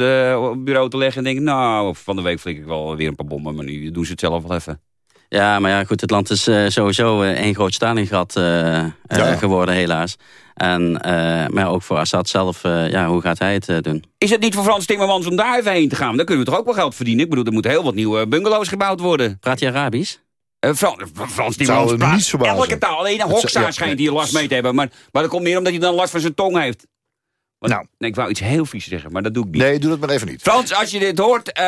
Speaker 3: bureau te leggen... en denken, nou, van de week flik ik wel weer een paar bommen... maar nu doen ze het zelf wel even.
Speaker 11: Ja, maar ja, goed, het land is eh, sowieso eh, één groot Stalingrad eh, eh,
Speaker 4: Ja.
Speaker 11: geworden, helaas. En, eh, maar ook voor Assad zelf, eh, ja, hoe gaat hij het eh, doen?
Speaker 3: Is het niet voor Frans Timmermans om daar even heen te gaan? Dan kunnen we toch ook wel geld verdienen? Ik bedoel, er moeten heel wat nieuwe bungalows gebouwd worden.
Speaker 11: Praat je Arabisch?
Speaker 3: Eh, Fran- Frans Timmermans
Speaker 4: me
Speaker 3: praat elke taal. Alleen
Speaker 4: zou- ja,
Speaker 3: schijnt hier last mee te hebben. Maar, maar dat komt meer omdat hij dan last van zijn tong heeft. Want-
Speaker 4: Nou.
Speaker 3: nee, ik wou iets heel vies zeggen, maar dat doe ik niet.
Speaker 4: Nee, doe dat maar even niet.
Speaker 3: Frans, als je dit hoort,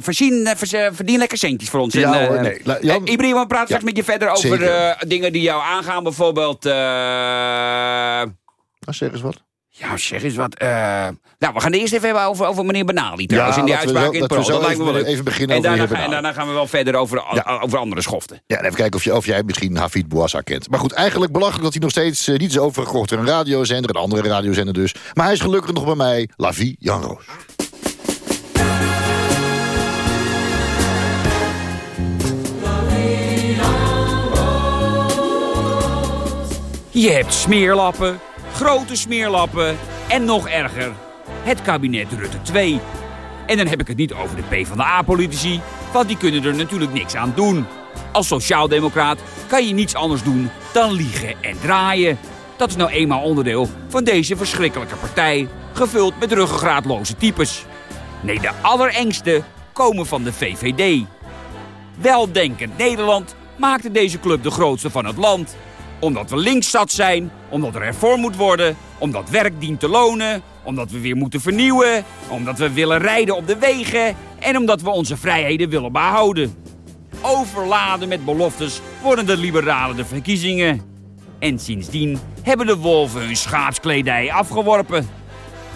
Speaker 3: voorzien, eh, verdien lekker centjes voor ons.
Speaker 4: Ja
Speaker 3: En,
Speaker 4: hoor, nee. La- Jan-
Speaker 3: Ibrahim, we praten straks
Speaker 4: Ja,
Speaker 3: met je verder over dingen die jou aangaan. Bijvoorbeeld,
Speaker 4: Nou, zeg eens wat.
Speaker 3: Ja zeg eens wat. eh, nou, we gaan eerst even hebben over, over meneer Benali trouwens. in die uitspraak in het Dat lijkt me wel
Speaker 4: even,
Speaker 3: leuk.
Speaker 4: even beginnen
Speaker 3: En
Speaker 4: over
Speaker 3: daarna, en daarna gaan we wel verder over,
Speaker 4: Ja.
Speaker 3: over andere schoften.
Speaker 4: Ja, en even kijken of, je, of jij misschien Hafid Bouassa kent. Maar goed, eigenlijk belachelijk dat hij nog steeds eh, niet is overgekocht door een radiozender, een andere radiozender dus. Maar hij is gelukkig nog bij mij, La Vie, Jan Roos.
Speaker 3: Je hebt smeerlappen, grote smeerlappen En nog erger, het kabinet Rutte 2. En dan heb ik het niet over de PvdA-politici, want die kunnen er natuurlijk niks aan doen. Als sociaaldemocraat kan je niets anders doen dan liegen en draaien. Dat is nou eenmaal onderdeel van deze verschrikkelijke partij, gevuld met ruggengraatloze types. Nee, de allerengste komen van de VVD. Weldenkend Nederland maakte deze club de grootste van het land. Omdat we links zat zijn, omdat er hervormd moet worden, omdat werk dient te lonen, omdat we weer moeten vernieuwen, omdat we willen rijden op de wegen en omdat we onze vrijheden willen behouden. Overladen met beloftes worden de liberalen de verkiezingen. En sindsdien hebben de wolven hun schaapskledij afgeworpen.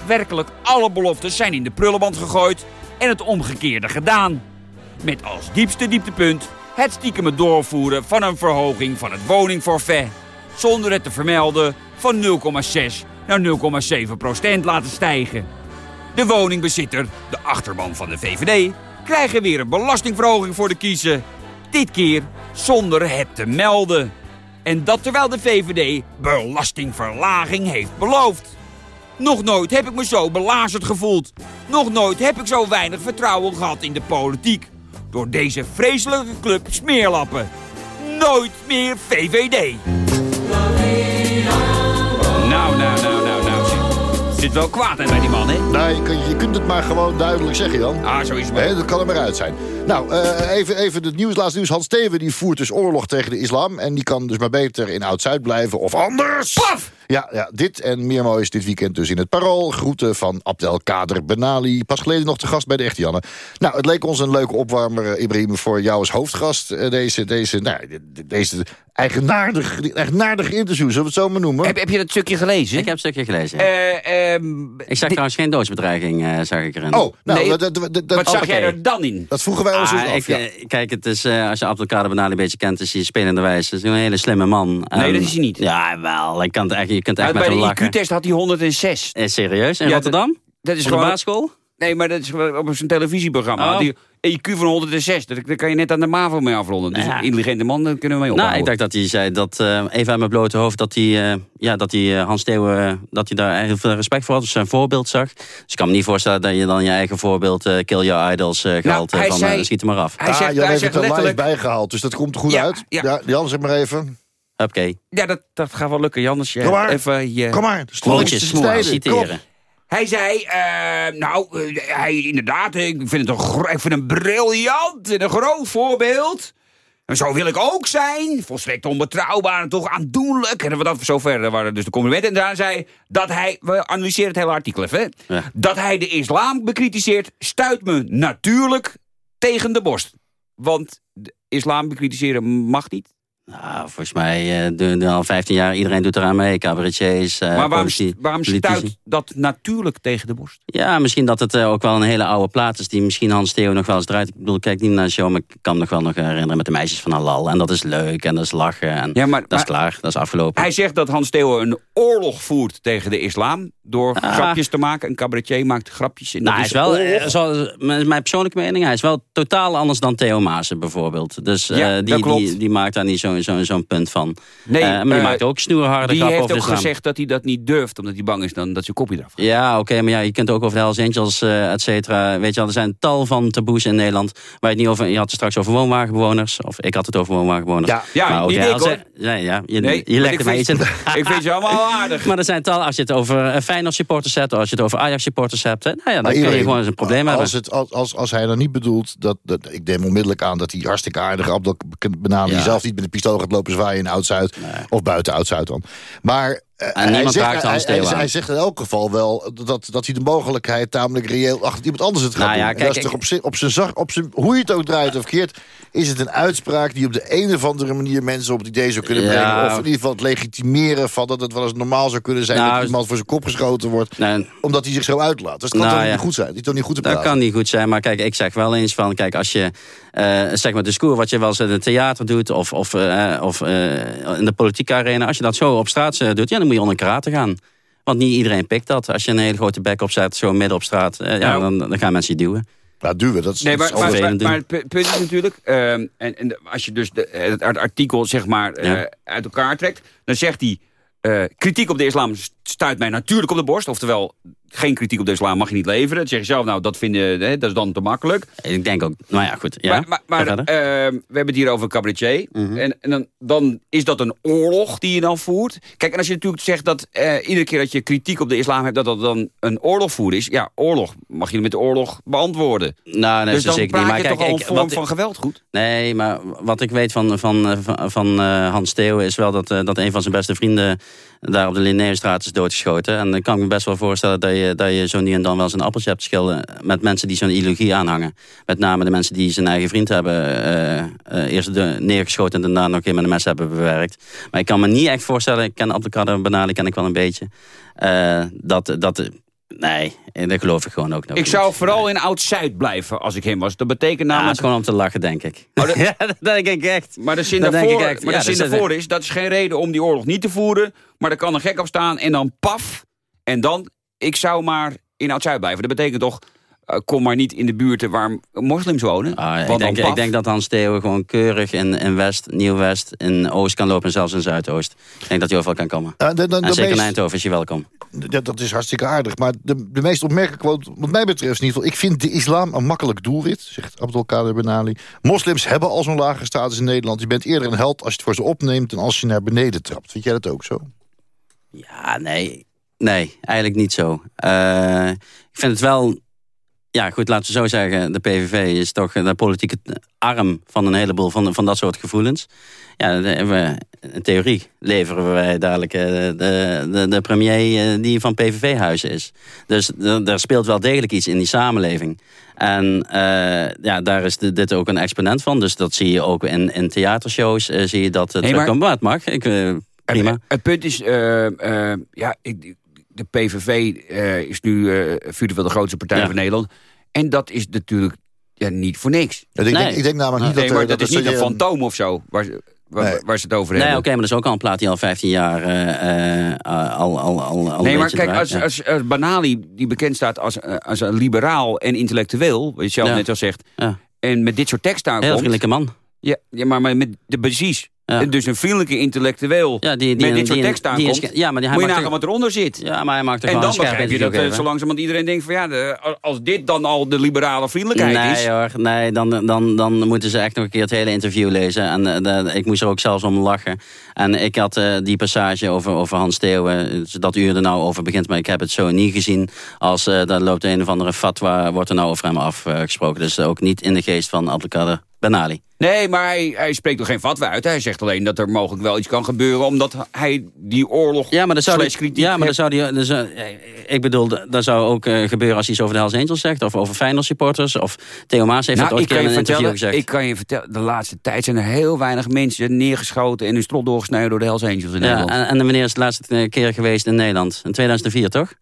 Speaker 3: Werkelijk alle beloftes zijn in de prullenband gegooid en het omgekeerde gedaan. Met als diepste dieptepunt het stiekeme doorvoeren van een verhoging van het woningforfait. Zonder het te vermelden van 0,6 naar 0,7 procent laten stijgen. De woningbezitter, de achterban van de VVD, krijgen weer een belastingverhoging voor de kiezen. Dit keer zonder het te melden. En dat terwijl de VVD belastingverlaging heeft beloofd. Nog nooit heb ik me zo belazerd gevoeld. Nog nooit heb ik zo weinig vertrouwen gehad in de politiek. Door deze vreselijke club smeerlappen. Nooit meer VVD. Nou, nou, nou, nou, nou. Zit, wel kwaad bij die man, hè?
Speaker 4: Nee, je, kunt- je kunt het maar gewoon duidelijk zeggen, Jan.
Speaker 3: Ah, zo is het
Speaker 4: dat kan er maar uit zijn. Nou, eh, even, even het nieuws, laatste nieuws. Hans Steven die voert dus oorlog tegen de islam. En die kan dus maar beter in Oud-Zuid blijven of anders.
Speaker 3: Paf!
Speaker 4: Ja, ja, dit en meer moois dit weekend dus in het Parool. Groeten van Abdelkader Benali. Pas geleden nog te gast bij de Echte Janne. Nou, het leek ons een leuke opwarmer, eh, Ibrahim, voor jou als hoofdgast. eh, deze, deze, nou, de- de- deze eigenaardige, eigenaardige interview, zullen we het zo maar noemen?
Speaker 3: Heb, heb je dat stukje gelezen?
Speaker 11: Ik heb een stukje gelezen.
Speaker 3: Eh, ehm,
Speaker 11: ik zag trouwens geen doodsbedreiging, eh, zag ik erin.
Speaker 4: Oh, nou,
Speaker 3: Nee,
Speaker 4: dat, dat,
Speaker 3: wat zag
Speaker 11: oké.
Speaker 3: jij er dan in?
Speaker 4: dat vroegen wij ons
Speaker 11: Ah,
Speaker 4: dus af.
Speaker 11: ik,
Speaker 4: ja.
Speaker 11: Kijk, het is, eh, als je Abdelkader Benali een beetje kent, is hij spelende wijze. Het is een hele slimme man.
Speaker 3: Nee, dat is hij niet.
Speaker 11: Ja, wel. Ik kan het echt, je kunt echt met
Speaker 3: bij
Speaker 11: hem
Speaker 3: de. IQ-test had hij 106.
Speaker 11: Eh, serieus? In
Speaker 3: Ja,
Speaker 11: Rotterdam?
Speaker 3: Dat is
Speaker 11: Op de
Speaker 3: gewoon...
Speaker 11: basisschool?
Speaker 3: Nee, maar dat is op zijn televisieprogramma.
Speaker 11: Oh.
Speaker 3: Hij EQ van 106. Daar kan je net aan de MAVO mee afronden. Dus
Speaker 11: Ja.
Speaker 3: een intelligente man, daar kunnen we mee ophouden.
Speaker 11: Nou, ik dacht dat hij zei dat, eh, even uit mijn blote hoofd, dat hij, eh, ja, dat hij eh, Hans Theeuwen, eh, dat hij daar heel veel respect voor had, dus zijn voorbeeld zag. Dus ik kan me niet voorstellen dat je dan je eigen voorbeeld, eh, kill your idols, eh gehaald eh,
Speaker 3: hij
Speaker 11: van
Speaker 3: zei-
Speaker 11: schiet er maar af.
Speaker 3: Hij
Speaker 4: ah,
Speaker 3: zegt,
Speaker 4: Jan
Speaker 3: hij
Speaker 4: heeft
Speaker 3: zegt
Speaker 4: het er live bijgehaald, dus dat komt er goed
Speaker 3: Ja,
Speaker 4: uit.
Speaker 3: ja.
Speaker 4: Ja, Jan, zeg maar even.
Speaker 11: Oké.
Speaker 3: Ja, dat, dat gaat wel lukken, Jan. Als je
Speaker 4: Kom maar.
Speaker 3: even je...
Speaker 4: Kom maar, steden.
Speaker 11: citeren.
Speaker 4: Kom.
Speaker 3: Hij zei, eh, nou, eh, hij inderdaad, ik vind het een, ik vind hem briljant en een groot voorbeeld. En zo wil ik ook zijn. Volstrekt onbetrouwbaar en toch aandoenlijk. En wat zover waren dus de complimenten. En daarna zei dat hij, we analyseren het hele artikel even.
Speaker 11: Ja.
Speaker 3: Dat hij de islam bekritiseert, stuit me natuurlijk tegen de borst. Want de islam bekritiseren mag niet.
Speaker 11: Nou, volgens mij doen doen al 15 jaar, iedereen doet eraan mee. Cabaretiers, eh,
Speaker 3: maar waarom, waarom stuit dat natuurlijk tegen de borst?
Speaker 11: Ja, misschien dat het eh, ook wel een hele oude plaat is... die misschien Hans Theo nog wel eens draait. Ik bedoel, kijk niet naar de show, maar ik kan me nog wel nog herinneren... met de meisjes van Halal. En dat is leuk en dat is lachen. En
Speaker 3: Ja, maar-
Speaker 11: dat is klaar, dat is afgelopen.
Speaker 3: Hij zegt dat Hans Theo een oorlog voert tegen de islam. Door
Speaker 11: Ah.
Speaker 3: grapjes te maken. Een cabaretier maakt grapjes. En
Speaker 11: Nou, hij is wel,
Speaker 3: oorlog.
Speaker 11: eh, zo, mijn persoonlijke mening, hij is wel totaal anders dan Theo Maassen bijvoorbeeld. Dus
Speaker 3: Ja,
Speaker 11: die, die, die maakt daar niet zo'n zo, zo'n punt van.
Speaker 3: Nee,
Speaker 11: Eh, maar die
Speaker 3: eh,
Speaker 11: maakt ook snoerharde
Speaker 3: Die
Speaker 11: grappen
Speaker 3: heeft
Speaker 11: over
Speaker 3: ook
Speaker 11: de
Speaker 3: gezegd dat hij dat niet durft. Omdat hij bang is dan dat zijn kopje eraf gaat.
Speaker 11: Ja, oké, maar ja, je kunt ook over de Hells Angels, eh et cetera. Weet je wel, er zijn tal van taboes in Nederland. Waar je het niet over, je had het straks over woonwagenbewoners. Of ik had het over woonwagenbewoners.
Speaker 4: Ja,
Speaker 3: ja,
Speaker 11: maar ook
Speaker 3: niet
Speaker 11: de
Speaker 3: ik,
Speaker 11: Hells-
Speaker 3: hoor.
Speaker 11: Ja, ja, je,
Speaker 3: Nee,
Speaker 11: je legt
Speaker 3: ik
Speaker 11: er mij iets
Speaker 3: vind,
Speaker 11: in.
Speaker 3: ik vind ze allemaal aardig.
Speaker 11: Maar er zijn tal, als je het over Feyenoord supporters hebt... of als je het over Ajax supporters hebt... hè, nou ja, dan kun je gewoon eens een probleem
Speaker 4: als
Speaker 11: hebben.
Speaker 4: Het, als, als, als hij dan niet bedoelt, dat, dat, ik neem onmiddellijk aan dat hij hartstikke aardige Abdel Benali
Speaker 11: Ja.
Speaker 4: zelf niet met een pistool gaat lopen zwaaien in Oud-Zuid. Of buiten Oud-Zuid dan. Maar
Speaker 11: En niemand
Speaker 4: hij,
Speaker 11: raakt
Speaker 4: zegt, hij, zegt in elk geval wel dat, dat hij de mogelijkheid tamelijk reëel achter iemand anders het gaat
Speaker 11: Nou
Speaker 4: doen.
Speaker 11: ja,
Speaker 4: En
Speaker 11: kijk,
Speaker 4: dat is toch op zijn, op zijn zag, op zijn, hoe je het ook draait of verkeerd, is het een uitspraak die op de een of andere manier mensen op het idee zou kunnen
Speaker 11: Ja.
Speaker 4: brengen. Of in ieder geval het legitimeren van dat het wel eens normaal zou kunnen zijn
Speaker 11: Nou,
Speaker 4: dat iemand voor zijn kop geschoten wordt.
Speaker 11: Nee,
Speaker 4: Omdat hij zich zo uitlaat. Dus dat kan
Speaker 11: Nou,
Speaker 4: toch
Speaker 11: ja.
Speaker 4: niet goed zijn? Die toch niet goed te
Speaker 11: Dat kan niet goed zijn, maar kijk, ik zeg wel eens van... Kijk, als je, eh zeg maar, discours wat je wel eens in het theater doet... of, of, eh, of eh, in de politieke arena, als je dat zo op straat eh, doet... ja, dan moet je onder karate gaan. Want niet iedereen pikt dat. Als je een hele grote bek opzet, zo midden op straat... eh, ja,
Speaker 3: Nou.
Speaker 11: dan, dan gaan mensen je duwen.
Speaker 4: Nou, duwen, dat is,
Speaker 3: Nee,
Speaker 4: dat
Speaker 3: maar,
Speaker 4: is
Speaker 3: maar, het pu- punt is natuurlijk... ehm, en, en als je dus de, het art- artikel zeg maar, eh,
Speaker 11: Ja.
Speaker 3: uit elkaar trekt... dan zegt hij... eh, kritiek op de islam stuit mij natuurlijk op de borst. Oftewel, geen kritiek op de islam mag je niet leveren. Dan zeg je zelf, nou, dat, vinden, hè, dat is dan te makkelijk.
Speaker 11: Ik denk ook, nou ja, goed. Ja,
Speaker 3: maar maar, maar uh, we hebben het hier over een cabaretier.
Speaker 11: Mhm.
Speaker 3: En, en dan, dan is dat een oorlog die je dan voert. Kijk, en als je natuurlijk zegt dat uh, iedere keer dat je kritiek op de islam hebt... dat dat dan een oorlog voeren is. Ja, oorlog. Mag je met de oorlog beantwoorden.
Speaker 11: Nou, nee,
Speaker 3: dus
Speaker 11: dat
Speaker 3: dan
Speaker 11: zeker niet. Maar
Speaker 3: je
Speaker 11: kijk,
Speaker 3: toch al
Speaker 11: ik,
Speaker 3: een vorm
Speaker 11: wat,
Speaker 3: van geweld goed?
Speaker 11: Nee, maar wat ik weet van, van, van, van uh, Hans Theo is wel dat, uh, dat een van zijn beste vrienden daar op de Linnaeusstraat is doodgeschoten. En dan kan ik me best wel voorstellen dat je, dat je zo nu en dan wel eens een appeltje hebt schillen met mensen die zo'n ideologie aanhangen. Met name de mensen die zijn eigen vriend hebben uh, uh, eerst de, neergeschoten en daarna nog een met een mes hebben bewerkt. Maar ik kan me niet echt voorstellen, ik ken Abdelkader Benali ken ik wel een beetje, uh, dat... dat Nee, dat geloof ik gewoon ook nog
Speaker 3: Ik
Speaker 11: niet.
Speaker 3: zou vooral in Oud-Zuid blijven als ik hem was. Dat betekent namelijk...
Speaker 11: Ja, het is gewoon om te lachen, denk ik.
Speaker 3: Oh, dat...
Speaker 11: ja, dat denk ik echt.
Speaker 3: Maar de zin
Speaker 11: dat
Speaker 3: daarvoor,
Speaker 11: denk ik echt.
Speaker 3: maar
Speaker 11: ja,
Speaker 3: de zin daarvoor is, dat is geen reden om die oorlog niet te voeren. Maar er kan een gek op staan en dan paf. En dan, ik zou maar in Oud-Zuid blijven. Dat betekent toch, uh, kom maar niet in de buurten waar moslims wonen.
Speaker 11: Ah,
Speaker 3: want
Speaker 11: ik, denk, ik denk dat Hans Theo gewoon keurig in, in West, Nieuw-West, in Oost kan lopen en zelfs in Zuidoost. Ik denk dat hij overal kan komen.
Speaker 4: Uh, de, de,
Speaker 11: en
Speaker 4: de
Speaker 11: zeker
Speaker 4: meest,
Speaker 11: in Eindhoven is je welkom.
Speaker 4: Ja, dat is hartstikke aardig. Maar de, de meest opmerkelijke quote, wat mij betreft in ieder geval... ik vind de islam een makkelijk doelwit, zegt Abdelkader Benali. Moslims hebben al zo'n lage status in Nederland. Je bent eerder een held als je het voor ze opneemt... dan als je naar beneden trapt. Vind jij dat ook zo?
Speaker 11: Ja, nee. Nee, eigenlijk niet zo. Uh, ik vind het wel... Ja, goed, laten we zo zeggen. De PVV is toch de politieke arm van een heleboel van, van dat soort gevoelens. Ja, we, in theorie leveren wij dadelijk de, de, de premier die van PVV-huizen is. Dus er speelt wel degelijk iets in die samenleving. En uh, ja, daar is de, dit ook een exponent van. Dus dat zie je ook in, in theatershows. Uh, zie je dat het
Speaker 3: nee, maar,
Speaker 11: maar het mag. Ik, uh, prima.
Speaker 3: Het, het, punt is, ja, ik, de PVV is nu virtueel de grootste partij ja. van Nederland. En dat is natuurlijk ja, niet voor niks.
Speaker 4: Ja, ik, nee. denk, ik, denk, namelijk niet
Speaker 3: nee,
Speaker 4: dat...
Speaker 3: maar
Speaker 4: dat,
Speaker 3: dat is niet een fantoom of zo. Waar, Waar, nee. waar, ze het over
Speaker 11: nee,
Speaker 3: hebben.
Speaker 11: oké, okay, maar dat is ook al een plaat die al 15 jaar uh, uh, al, al, al, al
Speaker 3: Nee, maar kijk, als, ja. als, als, Banali, die bekend staat als, uh, als een liberaal en intellectueel, wat je zelf
Speaker 11: ja.
Speaker 3: net al zegt,
Speaker 11: ja.
Speaker 3: en met dit soort teksten aankomt...
Speaker 11: Heel vriendelijke man.
Speaker 3: Ja, ja maar, maar met de precies. Ja. Dus een vriendelijke intellectueel
Speaker 11: ja, die, die,
Speaker 3: met dit soort
Speaker 11: die,
Speaker 3: tekst aankomt,
Speaker 11: is, ja, maar die,
Speaker 3: moet je nagaan wat eronder zit.
Speaker 11: Ja, maar hij maakt er
Speaker 3: en dan
Speaker 11: begrijp
Speaker 3: je dat uh, zo langzamerhand iedereen denkt van ja, de, als dit dan al de liberale vriendelijkheid
Speaker 11: nee,
Speaker 3: is...
Speaker 11: Hoor, nee, dan, dan, dan moeten ze echt nog een keer het hele interview lezen. En uh, de, ik moest er ook zelfs om lachen. En ik had uh, die passage over, over Hans Theeuwen, dat u er nou over begint, maar ik heb het zo niet gezien als daar loopt een of andere fatwa, wordt er nou over hem afgesproken. Dus ook niet in de geest van Abdelkader Benali.
Speaker 3: Nee, maar hij, hij spreekt er geen fatwa uit. Hij zegt alleen dat er mogelijk wel iets kan gebeuren... omdat hij die oorlog
Speaker 11: ja, maar dat zou
Speaker 3: die,
Speaker 11: Ja, maar dan zou die, dan zou, ik bedoel, dat zou ook uh, gebeuren als hij iets over de Hells Angels zegt... of over Feyenoord supporters, of Theo Maas heeft
Speaker 3: nou,
Speaker 11: dat ooit keer in een interview gezegd.
Speaker 3: Ik kan je vertellen, de laatste tijd zijn er heel weinig mensen neergeschoten... en hun strot doorgesneden door de Hells Angels in
Speaker 11: ja,
Speaker 3: Nederland.
Speaker 11: En, en wanneer is het de laatste keer geweest in Nederland? In 2004, toch?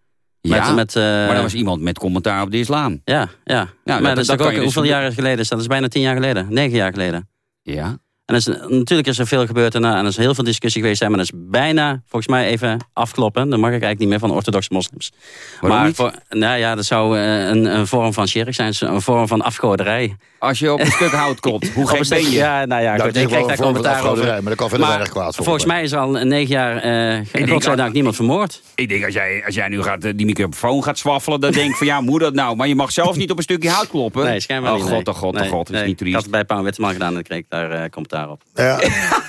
Speaker 3: Ja,
Speaker 11: met, met, uh,
Speaker 3: maar dat was iemand met commentaar op de islam.
Speaker 11: Ja, ja.
Speaker 3: Nou,
Speaker 11: maar
Speaker 3: dat,
Speaker 11: dat,
Speaker 3: dat
Speaker 11: is ook,
Speaker 3: dus
Speaker 11: hoeveel jaren geleden is? Dat is bijna tien jaar geleden. Negen jaar geleden.
Speaker 3: Ja.
Speaker 11: En is, natuurlijk is er veel gebeurd daarna. En er is heel veel discussie geweest. Maar dat is bijna, volgens mij, even afkloppen. Dan mag ik eigenlijk niet meer van orthodoxe moslims.
Speaker 3: Waarom
Speaker 11: maar
Speaker 3: niet?
Speaker 11: Voor, nou ja, dat zou een, een vorm van shirk zijn. Een vorm van afgoderij.
Speaker 3: Als je op een stuk hout klopt, hoe gek ben je?
Speaker 11: Ja, nou ja,
Speaker 4: nou,
Speaker 11: goed, ik krijg daar commentaar over.
Speaker 4: Maar dat kan verder weinig kwaad voor.
Speaker 11: Volgens mij is al negen jaar, uh, godzijdank, niemand vermoord.
Speaker 3: Ik denk, als jij, als jij nu gaat, die microfoon gaat zwaffelen, dan denk ik van ja, moet dat nou? Maar je mag zelf niet op een stukje hout kloppen.
Speaker 11: Nee, schijnbaar
Speaker 3: oh,
Speaker 11: niet.
Speaker 3: god, oh god, oh
Speaker 11: nee,
Speaker 3: god, dat is
Speaker 11: nee.
Speaker 3: niet triest.
Speaker 11: Ik had het bij Paul Witteman gedaan en dan kreeg ik daar uh, commentaar op.
Speaker 4: Ja.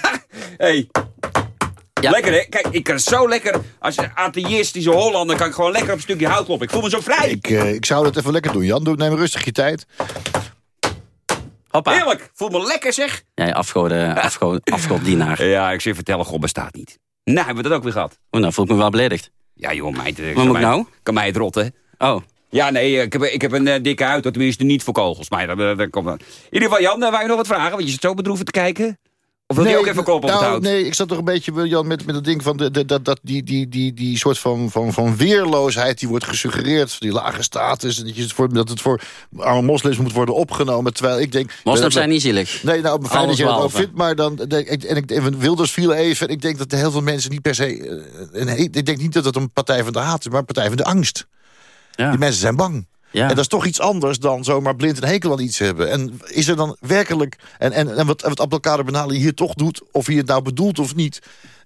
Speaker 3: hey.
Speaker 11: Ja.
Speaker 3: Lekker hè? Kijk, ik kan zo lekker, als atheïstische Hollander, kan ik gewoon lekker op een stukje hout kloppen. Ik voel me zo vrij.
Speaker 4: Ik, uh, ik zou dat even lekker doen, Jan. Doe, neem rustig je tijd.
Speaker 11: Hoppa.
Speaker 3: Heerlijk, voel me lekker zeg.
Speaker 11: Ja, afgoden, afgod, afgoddienaar.
Speaker 3: Ja, ik zeg vertellen, God bestaat niet. Nou, hebben we dat ook weer gehad.
Speaker 11: Oh, nou voel ik me wel beledigd.
Speaker 3: Ja joh, meid.
Speaker 11: Wat moet ik nou?
Speaker 3: Kan mij het rotten.
Speaker 11: Oh.
Speaker 3: Ja, nee, ik heb, ik heb een uh, dikke huid, tenminste niet voor kogels. Maar dat, dat komt In ieder geval, Jan, wou je nog wat vragen? Want je zit zo bedroefd te kijken. Of wil
Speaker 4: nee,
Speaker 3: je ook even kloppen op
Speaker 4: nou? Nee, ik zat toch een beetje, Jan, met, met het ding van de, de, dat, dat die, die, die, die soort van, van, van weerloosheid die wordt gesuggereerd. Die lage status. Dat, je het voor, dat het voor arme moslims moet worden opgenomen. Terwijl ik denk...
Speaker 11: Moslims zijn niet zielig.
Speaker 4: Nee, nou, fijn
Speaker 11: Alles
Speaker 4: dat je dat ook vindt. Maar dan, de, ik, en ik, en Wilders viel even. En ik denk dat heel veel mensen niet per se... Ik denk niet dat het een partij van de haat is, maar een partij van de angst.
Speaker 11: Ja.
Speaker 4: Die mensen zijn bang.
Speaker 11: Ja.
Speaker 4: En dat is toch iets anders dan zomaar blind een hekel aan iets hebben. En is er dan werkelijk... En, en, en wat, wat Abdelkader Benali hier toch doet... of hij het nou bedoelt of niet...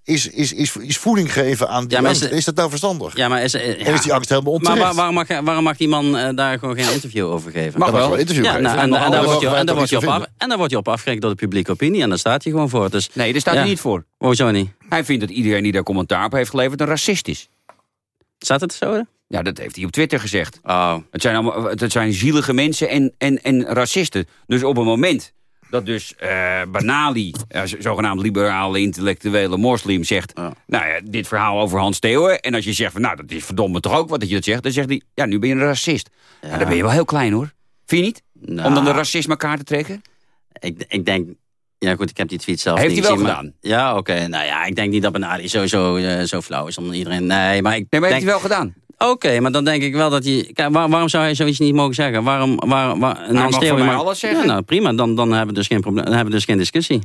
Speaker 4: is, is, is, is voeding geven aan die
Speaker 11: Ja, maar
Speaker 4: angst.
Speaker 11: is
Speaker 4: dat nou verstandig?
Speaker 11: Ja, maar is, eh,
Speaker 4: En is die angst helemaal
Speaker 11: Maar
Speaker 4: onterecht?
Speaker 11: waar- waarom, mag, waarom mag die man eh, daar gewoon geen interview over geven?
Speaker 4: Mag wel. wel interview
Speaker 11: ja,
Speaker 4: geven.
Speaker 11: nou,
Speaker 4: En
Speaker 11: en, en, daar
Speaker 4: wij
Speaker 11: wordt je, en daar op af, en daar wordt je op afgerekend door de publieke opinie. En daar staat hij gewoon voor. Dus,
Speaker 3: Nee, daar staat
Speaker 11: ja.
Speaker 3: hij niet voor.
Speaker 11: Hoezo niet?
Speaker 3: Hij vindt dat iedereen die daar commentaar op heeft geleverd een racist is.
Speaker 11: Staat het zo?
Speaker 3: Ja, dat heeft hij op Twitter gezegd.
Speaker 11: Oh.
Speaker 3: Het zijn, allemaal, het zijn zielige mensen en, en, en racisten. Dus op een moment dat dus eh Banali, eh, zogenaamd liberale intellectuele moslim, zegt... nou ja, dit verhaal over Hans Theeuwen. En als je zegt, van, nou, dat is verdomme toch ook wat dat je dat zegt... dan zegt hij, ja, nu ben je een racist. Ja. dan ben je wel heel klein, hoor. Vind je niet?
Speaker 11: Nou.
Speaker 3: Om dan de racisme kaart te trekken?
Speaker 11: Ik, ik denk... Ja goed, ik heb die tweet zelf
Speaker 3: Heeft
Speaker 11: niet
Speaker 3: hij wel
Speaker 11: gezien, maar-
Speaker 3: gedaan?
Speaker 11: Ja, oké. Nou ja, ik denk niet dat Benali sowieso eh, zo flauw is om iedereen... Nee, maar ik
Speaker 3: Nee, maar
Speaker 11: denk...
Speaker 3: heeft hij wel gedaan?
Speaker 11: Oké, maar dan denk ik wel dat hij... Kijk, waar- waarom zou hij zoiets niet mogen zeggen? Waarom... Waar, waar, een
Speaker 3: mag
Speaker 11: Hans
Speaker 3: voor
Speaker 11: Theeuwen
Speaker 3: mij
Speaker 11: mag-
Speaker 3: alles zeggen.
Speaker 11: Ja, nou prima, dan, dan hebben we dus geen probleem, dan hebben we dus geen discussie.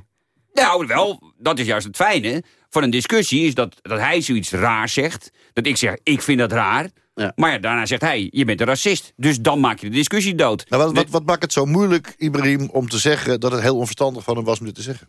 Speaker 3: Nou, wel, dat is juist het fijne van een discussie... is dat, dat hij zoiets raar zegt. Dat ik zeg, ik vind dat raar.
Speaker 11: Ja.
Speaker 3: Maar ja, daarna zegt hij, je bent een racist. Dus dan maak je de discussie dood.
Speaker 4: Nou, wat, wat, wat maakt het zo moeilijk, Ibrahim, om te zeggen... dat het heel onverstandig van hem was om dit te zeggen?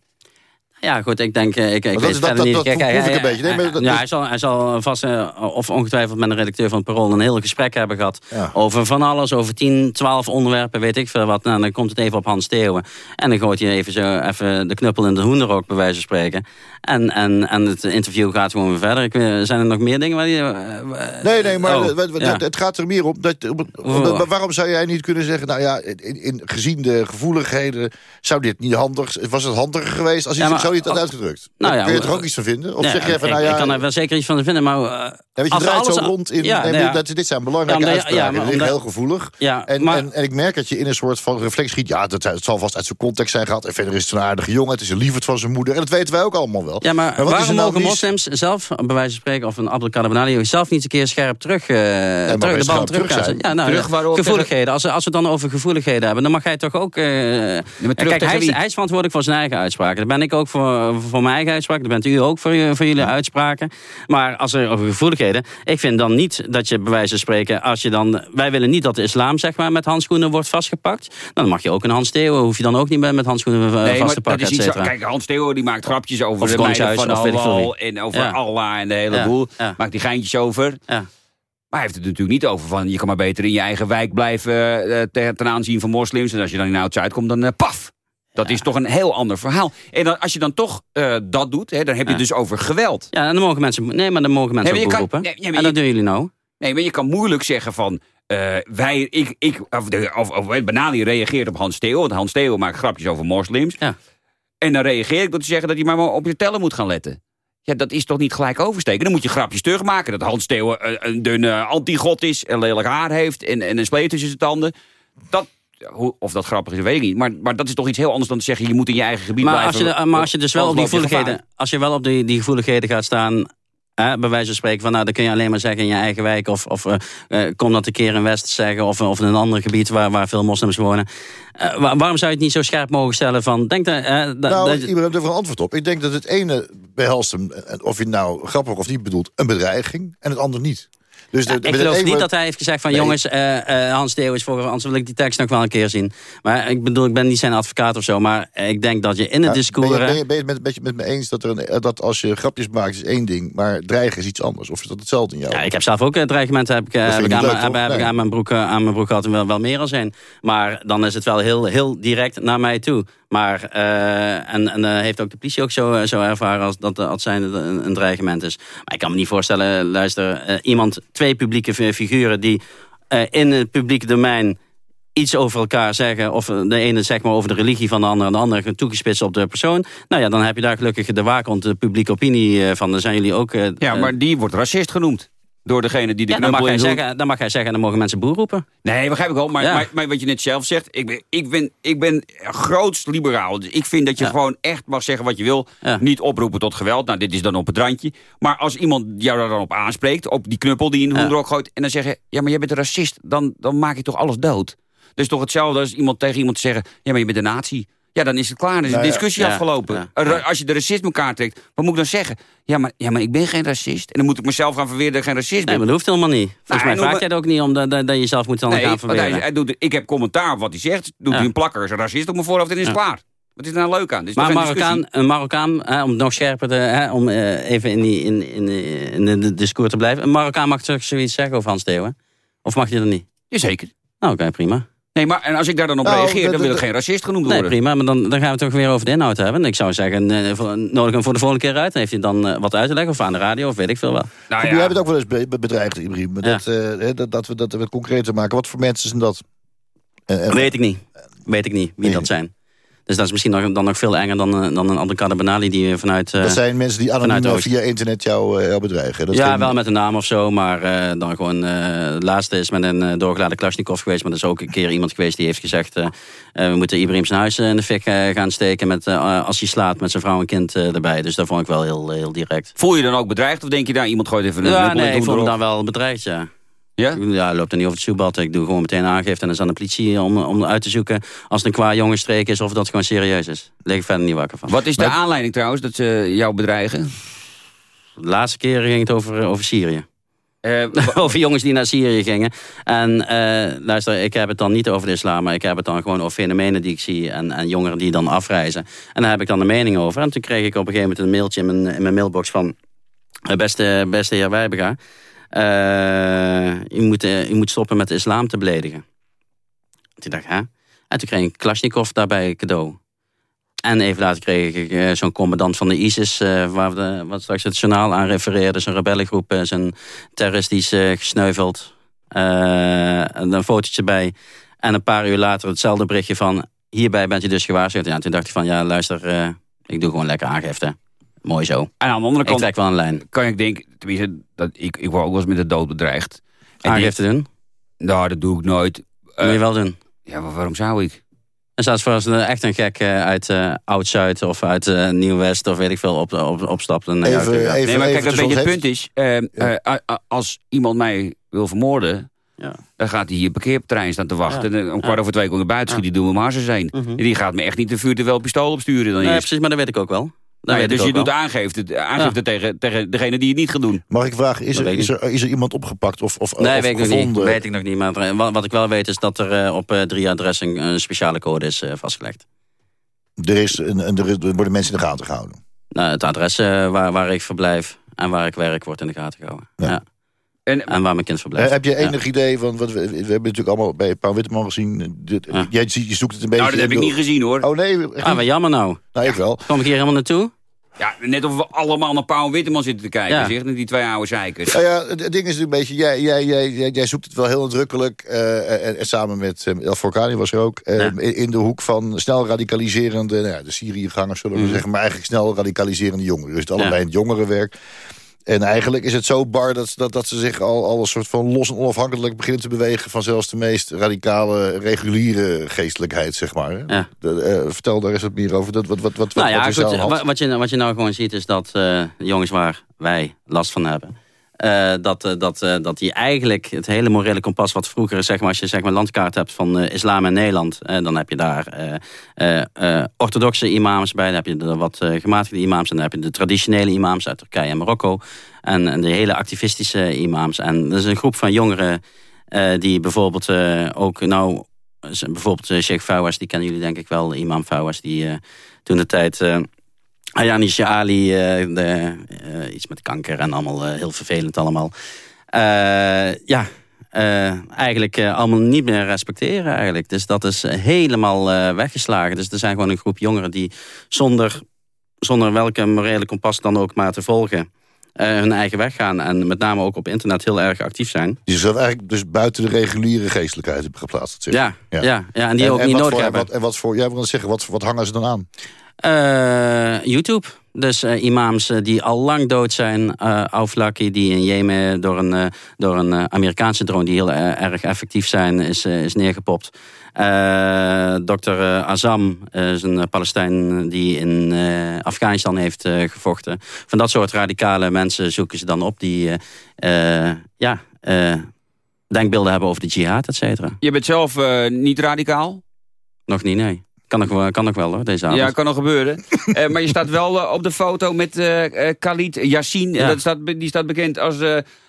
Speaker 11: Ja, goed, ik denk... eh, Ik, ik
Speaker 4: dat
Speaker 11: weet
Speaker 4: dat-
Speaker 11: niet. Kijk, hij-
Speaker 4: ik een beetje. Nee, maar
Speaker 11: ja,
Speaker 4: dat-
Speaker 11: hij, zal, hij zal vast, eh, of ongetwijfeld met een redacteur van Parool... een heel gesprek hebben gehad
Speaker 4: Ja.
Speaker 11: over van alles, over 10, 12 onderwerpen, weet ik veel wat. Nou, dan komt het even op Hans Theeuwen. En dan gooit hij even, zo, even de knuppel in de hoenderok, bij wijze van spreken. En, en, en het interview gaat gewoon weer verder. Ik, zijn er nog meer dingen waar eh, eh,
Speaker 4: Nee, nee, maar
Speaker 11: oh,
Speaker 4: het- het,
Speaker 11: ja.
Speaker 4: het, het gaat er meer om. Dat, om- waarom zou jij niet kunnen zeggen... nou ja, in, in, gezien de gevoeligheden... zou dit niet handig... was het handiger geweest als
Speaker 11: maar-
Speaker 4: zo had
Speaker 11: oh,
Speaker 4: uitgedrukt?
Speaker 11: nou ja,
Speaker 4: kun je er
Speaker 11: maar-
Speaker 4: ook iets van vinden? Of zeg je even,
Speaker 11: ik,
Speaker 4: nou ja...
Speaker 11: ik kan er wel zeker iets van vinden, maar... eh,
Speaker 4: Ja, weet je, het draait
Speaker 11: alles-
Speaker 4: zo rond in...
Speaker 11: Ja,
Speaker 4: nee,
Speaker 11: nou ja.
Speaker 4: dat, dit zijn belangrijke uitspraken.
Speaker 11: ja, maar
Speaker 4: heel gevoelig.
Speaker 11: Ja,
Speaker 4: en,
Speaker 11: maar-
Speaker 4: en, en ik merk dat je in een soort van reflex schiet... ja, dat, het zal vast uit zijn context zijn gehad. En verder is het een aardige jongen. Het is een lieverd van zijn moeder. En dat weten wij ook allemaal wel.
Speaker 11: Ja, maar,
Speaker 4: wat is er
Speaker 11: waarom
Speaker 4: nou
Speaker 11: mogen moslims zelf, bij wijze van spreken, of een Abdelkader Benali, zelf niet eens een keer scherp terug, eh, terug de bal terug. Ja, nou,
Speaker 3: Terug
Speaker 11: ja,
Speaker 3: waarop?
Speaker 11: gevoeligheden. Als, we- als we het dan over gevoeligheden hebben, dan mag hij toch ook... eh, kijk, hij is verantwoordelijk voor zijn eigen uitspraken. Daar ben ik ook voor, voor mijn eigen uitspraken. Daar bent u ook voor, voor jullie uitspraken. Maar als er over gevoeligheden... Ik vind dan niet dat je bij wijze van spreken... Als je dan, wij willen niet dat de islam zeg maar, met handschoenen wordt vastgepakt. Dan mag je ook een Hans Theo. Hoef je dan ook niet met met handschoenen eh,
Speaker 3: Nee,
Speaker 11: vast te
Speaker 3: dat
Speaker 11: pakken,
Speaker 3: zo. Kijk, Hans Theo die maakt grapjes over
Speaker 11: Of
Speaker 3: de meiden van
Speaker 11: wie.
Speaker 3: en over
Speaker 11: Ja.
Speaker 3: Allah en de hele boel. Maakt die geintjes over.
Speaker 11: Ja.
Speaker 3: Maar hij heeft het natuurlijk niet over van... je kan maar beter in je eigen wijk blijven eh, ten, ten aanzien van moslims. En als je dan in Oud-Zuid komt, dan eh, paf. Dat is toch een heel ander verhaal. En dan, als je dan toch eh, dat doet, hè, dan heb je het dus over geweld.
Speaker 11: Ja, en dan mogen mensen, nee, maar dan mogen mensen
Speaker 3: Nee,
Speaker 11: en
Speaker 3: je-
Speaker 11: dat doen jullie nou.
Speaker 3: Nee, maar je kan moeilijk zeggen van... eh, wij, ik, ik, of, de, of, of Banali reageert op Hans Theo. Want Hans Theo maakt grapjes over moslims.
Speaker 11: Ja.
Speaker 3: En dan reageer ik door te zeggen dat hij maar op je tellen moet gaan letten. Ja, dat is toch niet gelijk oversteken? Dan moet je grapjes terugmaken. Dat Hans Theo een, een dunne antigod is en lelijk haar heeft... en, en een spleet tussen zijn tanden. Dat, of dat grappig is, weet ik niet. Maar, maar dat is toch iets heel anders dan te zeggen... je moet in je eigen gebied
Speaker 11: Maar
Speaker 3: blijven.
Speaker 11: als, je, maar als je dus wel op die gevoeligheden, als je wel op die, die gevoeligheden gaat staan, hè, bij wijze van spreken, van, nou, dan kun je alleen maar zeggen in je eigen wijk, of, of eh, eh, kom dat een keer in West zeggen, of, of in een ander gebied waar, waar veel moslims wonen. Eh, wa- waarom zou je het niet zo scherp mogen stellen van, denk dat, eh, dat,
Speaker 4: Nou,
Speaker 11: dat-
Speaker 4: iedereen heeft er een antwoord op. Ik denk dat het ene behelst hem, of je het nou grappig of niet bedoelt, een bedreiging. En het ander niet. Dus de-
Speaker 11: Ja, ik geloof niet dat hij heeft gezegd van
Speaker 4: Nee.
Speaker 11: jongens, eh, eh, Hans Theo is voor, anders wil ik die tekst nog wel een keer zien. Maar ik bedoel, ik ben niet zijn advocaat of zo, maar ik denk dat je in het
Speaker 4: Ja,
Speaker 11: discours...
Speaker 4: Ben je,
Speaker 11: hè,
Speaker 4: ben je, ben je het met, me eens dat, er een, dat als je grapjes maakt is één ding, maar dreigen is iets anders? Of is dat hetzelfde in jou?
Speaker 11: Ja, ik heb zelf ook eh, dreigementen heb ik, eh, heb ik, aan,
Speaker 4: leuk,
Speaker 11: heb, ik aan, mijn broek, eh, aan mijn broek gehad en wel, wel meer al zijn. Maar dan is het wel heel, heel direct naar mij toe. Maar, eh, en en eh, heeft ook de politie ook zo, eh, zo ervaren als dat als zijn een, een dreigement is. Maar ik kan me niet voorstellen, luister, iemand, twee publieke fi- figuren die in het publieke domein iets over elkaar zeggen... of de ene zeg maar over de religie van de ander... en de andere toegespitst op de persoon... nou ja, dan heb je daar gelukkig de waakhond, de publieke opinie van. Dan zijn jullie ook...
Speaker 3: Ja, maar die wordt racist genoemd. Door degene die de
Speaker 11: ja, dan, mag
Speaker 3: knuppel
Speaker 11: hij zeggen, dan mag hij zeggen en dan mogen mensen boer roepen.
Speaker 3: Nee, begrijp ik wel. Maar,
Speaker 11: Ja.
Speaker 3: maar, maar wat je net zelf zegt, ik ben, ik ben, ik ben groots liberaal. Dus ik vind dat je
Speaker 11: Ja.
Speaker 3: gewoon echt mag zeggen wat je wil. Niet oproepen tot geweld. Nou, dit is dan op het randje. Maar als iemand jou daar dan op aanspreekt, op die knuppel die in de
Speaker 11: Ja.
Speaker 3: hoenderok gooit... en dan zeggen, ja, maar jij bent een racist, dan, dan maak je toch alles dood. Is toch hetzelfde als iemand tegen iemand te zeggen... ja, maar je bent een nazi. Ja, dan is het klaar. Dan is de
Speaker 4: Nou ja.
Speaker 3: discussie
Speaker 11: Ja.
Speaker 3: afgelopen.
Speaker 11: Ja.
Speaker 3: Als je de racisme kaart trekt, wat moet ik dan zeggen? Ja maar, ja, maar ik ben geen racist. En dan moet ik mezelf gaan verweren dat ik geen racist ben.
Speaker 11: Nee, maar dat hoeft helemaal niet. Volgens
Speaker 3: Nou,
Speaker 11: mij vraagt jij het ook niet om dat, dat, dat je zelf moet dan gaan
Speaker 3: Nee, want hij,
Speaker 11: verweren.
Speaker 3: hij doet, ik heb commentaar op wat hij zegt. Doet
Speaker 11: Ja.
Speaker 3: hij een plakker, is een racist op mijn voorhoofd en is het
Speaker 11: Ja.
Speaker 3: klaar. Wat is er nou leuk aan? Dit is
Speaker 11: Maar Marokkaan, een Marokkaan hè, om het nog scherper te, hè, om eh, even in, die, in, in, in de, de discours te blijven. Een Marokkaan mag toch zoiets zeggen over Hans? Of mag je dat niet?
Speaker 3: Jazeker.
Speaker 11: Nou, oké, prima.
Speaker 3: Nee, maar en als ik daar dan op
Speaker 4: Nou,
Speaker 3: reageer, dan wil ik geen racist genoemd
Speaker 11: Nee,
Speaker 3: worden.
Speaker 11: prima, maar dan, dan gaan we het toch weer over de inhoud hebben. Ik zou zeggen, eh, voor- nodig hem voor de volgende keer uit. Dan heeft hij dan eh, wat uit te leggen, of aan de radio, of weet ik veel wel.
Speaker 3: Nou
Speaker 4: Goed,
Speaker 3: ja.
Speaker 4: Jij hebt het ook wel eens be- be- bedreigd, Ibrahim.
Speaker 11: Ja.
Speaker 4: Dat, eh, hè, dat, dat, we dat we het concreter maken. Wat voor mensen zijn dat? Eh, eh,
Speaker 11: Weet ik niet. Weet ik niet wie
Speaker 4: Nee.
Speaker 11: dat zijn. Dus dat is misschien nog, dan nog veel enger dan, eh, dan een Abdelkader Benali die eh, vanuit... eh,
Speaker 4: dat zijn mensen die anoniem via internet jou, eh, jou bedreigen. Dat is
Speaker 11: ja,
Speaker 4: geen-
Speaker 11: wel met een naam of zo, maar eh, dan gewoon... eh het laatste is met een uh, doorgeladen Klasnikov geweest. Maar er is ook een keer iemand geweest die heeft gezegd... we moeten Ibrahim zijn huis in de fik gaan steken... Met, als hij slaat met zijn vrouw en kind eh, erbij. Dus dat vond ik wel heel, heel direct.
Speaker 3: Voel je dan ook bedreigd? Of denk je daar, iemand gooit even een
Speaker 11: Ja, nee, ik voel me dan wel bedreigd, ja.
Speaker 3: Ja?
Speaker 11: Ja, loopt er niet over het zuurbad. Ik doe gewoon meteen aangifte en dan is aan de politie om, om uit te zoeken... als het een qua jongenstreek is of dat gewoon serieus is. Lig ik verder niet wakker van.
Speaker 3: Wat is de aanleiding trouwens dat ze jou bedreigen?
Speaker 11: De laatste keer ging het over, over Syrië.
Speaker 3: Eh,
Speaker 11: over jongens die naar Syrië gingen. En eh, luister, ik heb het dan niet over de islam... maar ik heb het dan gewoon over fenomenen die ik zie... en, en jongeren die dan afreizen. En daar heb ik dan een mening over. En toen kreeg ik op een gegeven moment een mailtje in mijn, in mijn mailbox van... eh, Beste, beste heer Wijbega... eh, u, moet, eh, u moet stoppen met de islam te beledigen. Toen dacht ik, hè? En toen kreeg ik een Kalashnikov daarbij cadeau. En even later kreeg ik eh, zo'n commandant van de ISIS... waar wat straks het journaal aan refereerde. Zo'n rebellengroep, zo'n terrorist die is eh, gesneuveld. En een fotootje bij. En een paar uur later hetzelfde berichtje van... hierbij bent je dus gewaarschuwd. Ja, toen dacht ik van, ja luister, ik doe gewoon lekker aangifte. Mooi zo.
Speaker 3: En aan de andere
Speaker 11: Ik
Speaker 3: kant
Speaker 11: trek wel een lijn.
Speaker 3: kan ik denken, tenminste, dat, ik, ik word ook wel eens met de dood bedreigd. En
Speaker 11: Aangifte doen?
Speaker 3: die- nou, dat doe ik nooit.
Speaker 11: Moet je
Speaker 3: Eh,
Speaker 11: wel doen.
Speaker 3: ja, maar waarom zou ik?
Speaker 11: En zelfs voor als er echt een gek eh, uit eh, Oud-Zuid of uit eh, Nieuw-West of weet ik veel op, op, opstapt.
Speaker 4: Even, even,
Speaker 3: nee, maar kijk, een beetje het punt is,
Speaker 4: Ja.
Speaker 3: als iemand mij wil vermoorden,
Speaker 11: Ja.
Speaker 3: dan gaat hij hier parkeerterrein staan te wachten.
Speaker 11: Ja.
Speaker 3: En, om kwart over twee komt hij buiten schieten, die doen we maar eens heen.
Speaker 11: Mhm.
Speaker 3: Die gaat me echt niet een vuurterwijl pistool opsturen dan
Speaker 11: Nee,
Speaker 3: eerst.
Speaker 11: precies, maar dat weet ik ook wel.
Speaker 3: Nou ja, dus je doet aangifte, aangifte tegen, tegen degene die het niet gaat doen.
Speaker 4: Mag ik vragen, is er, is, er, is er iemand opgepakt of, of,
Speaker 11: Nee,
Speaker 4: of
Speaker 11: weet ik nog niet.
Speaker 4: gevonden?
Speaker 11: Weet ik nog niet. Maar er- wat, wat ik wel weet is dat er eh, op eh, drie adressen een, speciale code is eh, vastgelegd.
Speaker 4: Er, is een, er, is- er worden mensen in de gaten gehouden.
Speaker 11: Nou, het adres eh, waar, waar ik verblijf en waar ik werk wordt in de gaten gehouden.
Speaker 4: Ja.
Speaker 11: Ja.
Speaker 3: En,
Speaker 11: En waar mijn kind verblijft.
Speaker 4: Eh, heb je
Speaker 11: Ja.
Speaker 4: enig idee van, wat we, we hebben natuurlijk allemaal bij Paul Witteman gezien. Dit-
Speaker 11: Ja.
Speaker 4: Jij ziet- je zoekt het een beetje.
Speaker 3: nou, dat heb ik niet gezien hoor.
Speaker 4: Oh nee, echt
Speaker 11: Ah, wat jammer nou.
Speaker 4: nou ik wel.
Speaker 11: Kom ik hier helemaal naartoe?
Speaker 3: Ja, net of we allemaal naar Pauw Witteman zitten te kijken,
Speaker 11: Ja.
Speaker 3: zeg. naar Die twee oude zeikers.
Speaker 4: Nou ja, het, ding is natuurlijk een beetje, jij, jij, jij, jij, jij zoekt het wel heel nadrukkelijk. eh, en, en samen met eh, El Forcani was er ook. eh,
Speaker 11: Ja.
Speaker 4: in, in de hoek van snel radicaliserende, nou ja, de Syriëgangers zullen we
Speaker 11: Mhm.
Speaker 4: zeggen. Maar eigenlijk snel radicaliserende jongeren. Dus het allebei
Speaker 11: Ja.
Speaker 4: in het jongerenwerk. En eigenlijk is het zo bar dat, dat, dat ze zich al, al een soort van los en onafhankelijk beginnen te bewegen... van zelfs de meest radicale, reguliere geestelijkheid, zeg maar.
Speaker 11: Ja.
Speaker 4: De, eh, vertel daar eens wat meer over. Dat, wat, wat, wat,
Speaker 11: nou
Speaker 4: wat
Speaker 11: ja,
Speaker 4: is daar aan de
Speaker 11: goed,
Speaker 4: hand?
Speaker 11: wa- wat, je, wat je nou gewoon ziet is dat eh, jongens waar wij last van hebben... eh, dat, eh, dat, eh, dat die eigenlijk het hele morele kompas wat vroeger, zeg maar, als je zeg maar, een landkaart hebt van islam in Nederland, dan heb je daar orthodoxe imams bij, dan heb je de wat gematigde imams, en dan heb je de traditionele imams uit Turkije en Marokko, en, en de hele activistische imams. En er is een groep van jongeren die bijvoorbeeld ook, nou, bijvoorbeeld Sheikh Fawaz, die kennen jullie denk ik wel, imam Fawaz, die toen de tijd... Ayani Shali, eh, de, eh, iets met kanker en allemaal eh, heel vervelend allemaal. Ja, eigenlijk allemaal niet meer respecteren eigenlijk. Dus dat is helemaal weggeslagen. Dus er zijn gewoon een groep jongeren die zonder, zonder welke morele kompas dan ook maar te volgen... hun eigen weg gaan en met name ook op internet heel erg actief zijn.
Speaker 4: Die zichzelf eigenlijk dus buiten de reguliere geestelijkheid hebben geplaatst. je.
Speaker 11: Ja, ja. ja, en die ook niet nodig
Speaker 4: voor,
Speaker 11: hebben.
Speaker 4: Wat, en wat voor, jij wil zeggen, wat, wat hangen ze dan aan?
Speaker 11: Eh, YouTube. Dus eh, imams eh, die al lang dood zijn. Auflaki die in Jemen door een, door een Amerikaanse drone... die heel erg effectief zijn, is, is neergepopt. Dr. Azam is een Palestijn die in Afghanistan heeft gevochten. Van dat soort radicale mensen zoeken ze dan op... die ja, denkbeelden hebben over de jihad, et cetera.
Speaker 3: Je bent zelf niet radicaal.
Speaker 11: Nog niet, nee. Kan wel- kan nog wel hoor, deze avond.
Speaker 3: Ja, kan nog gebeuren. Eh, maar je staat wel eh, op de foto met eh, Khalid Yassin.
Speaker 11: Ja.
Speaker 3: Dat staat, die staat bekend als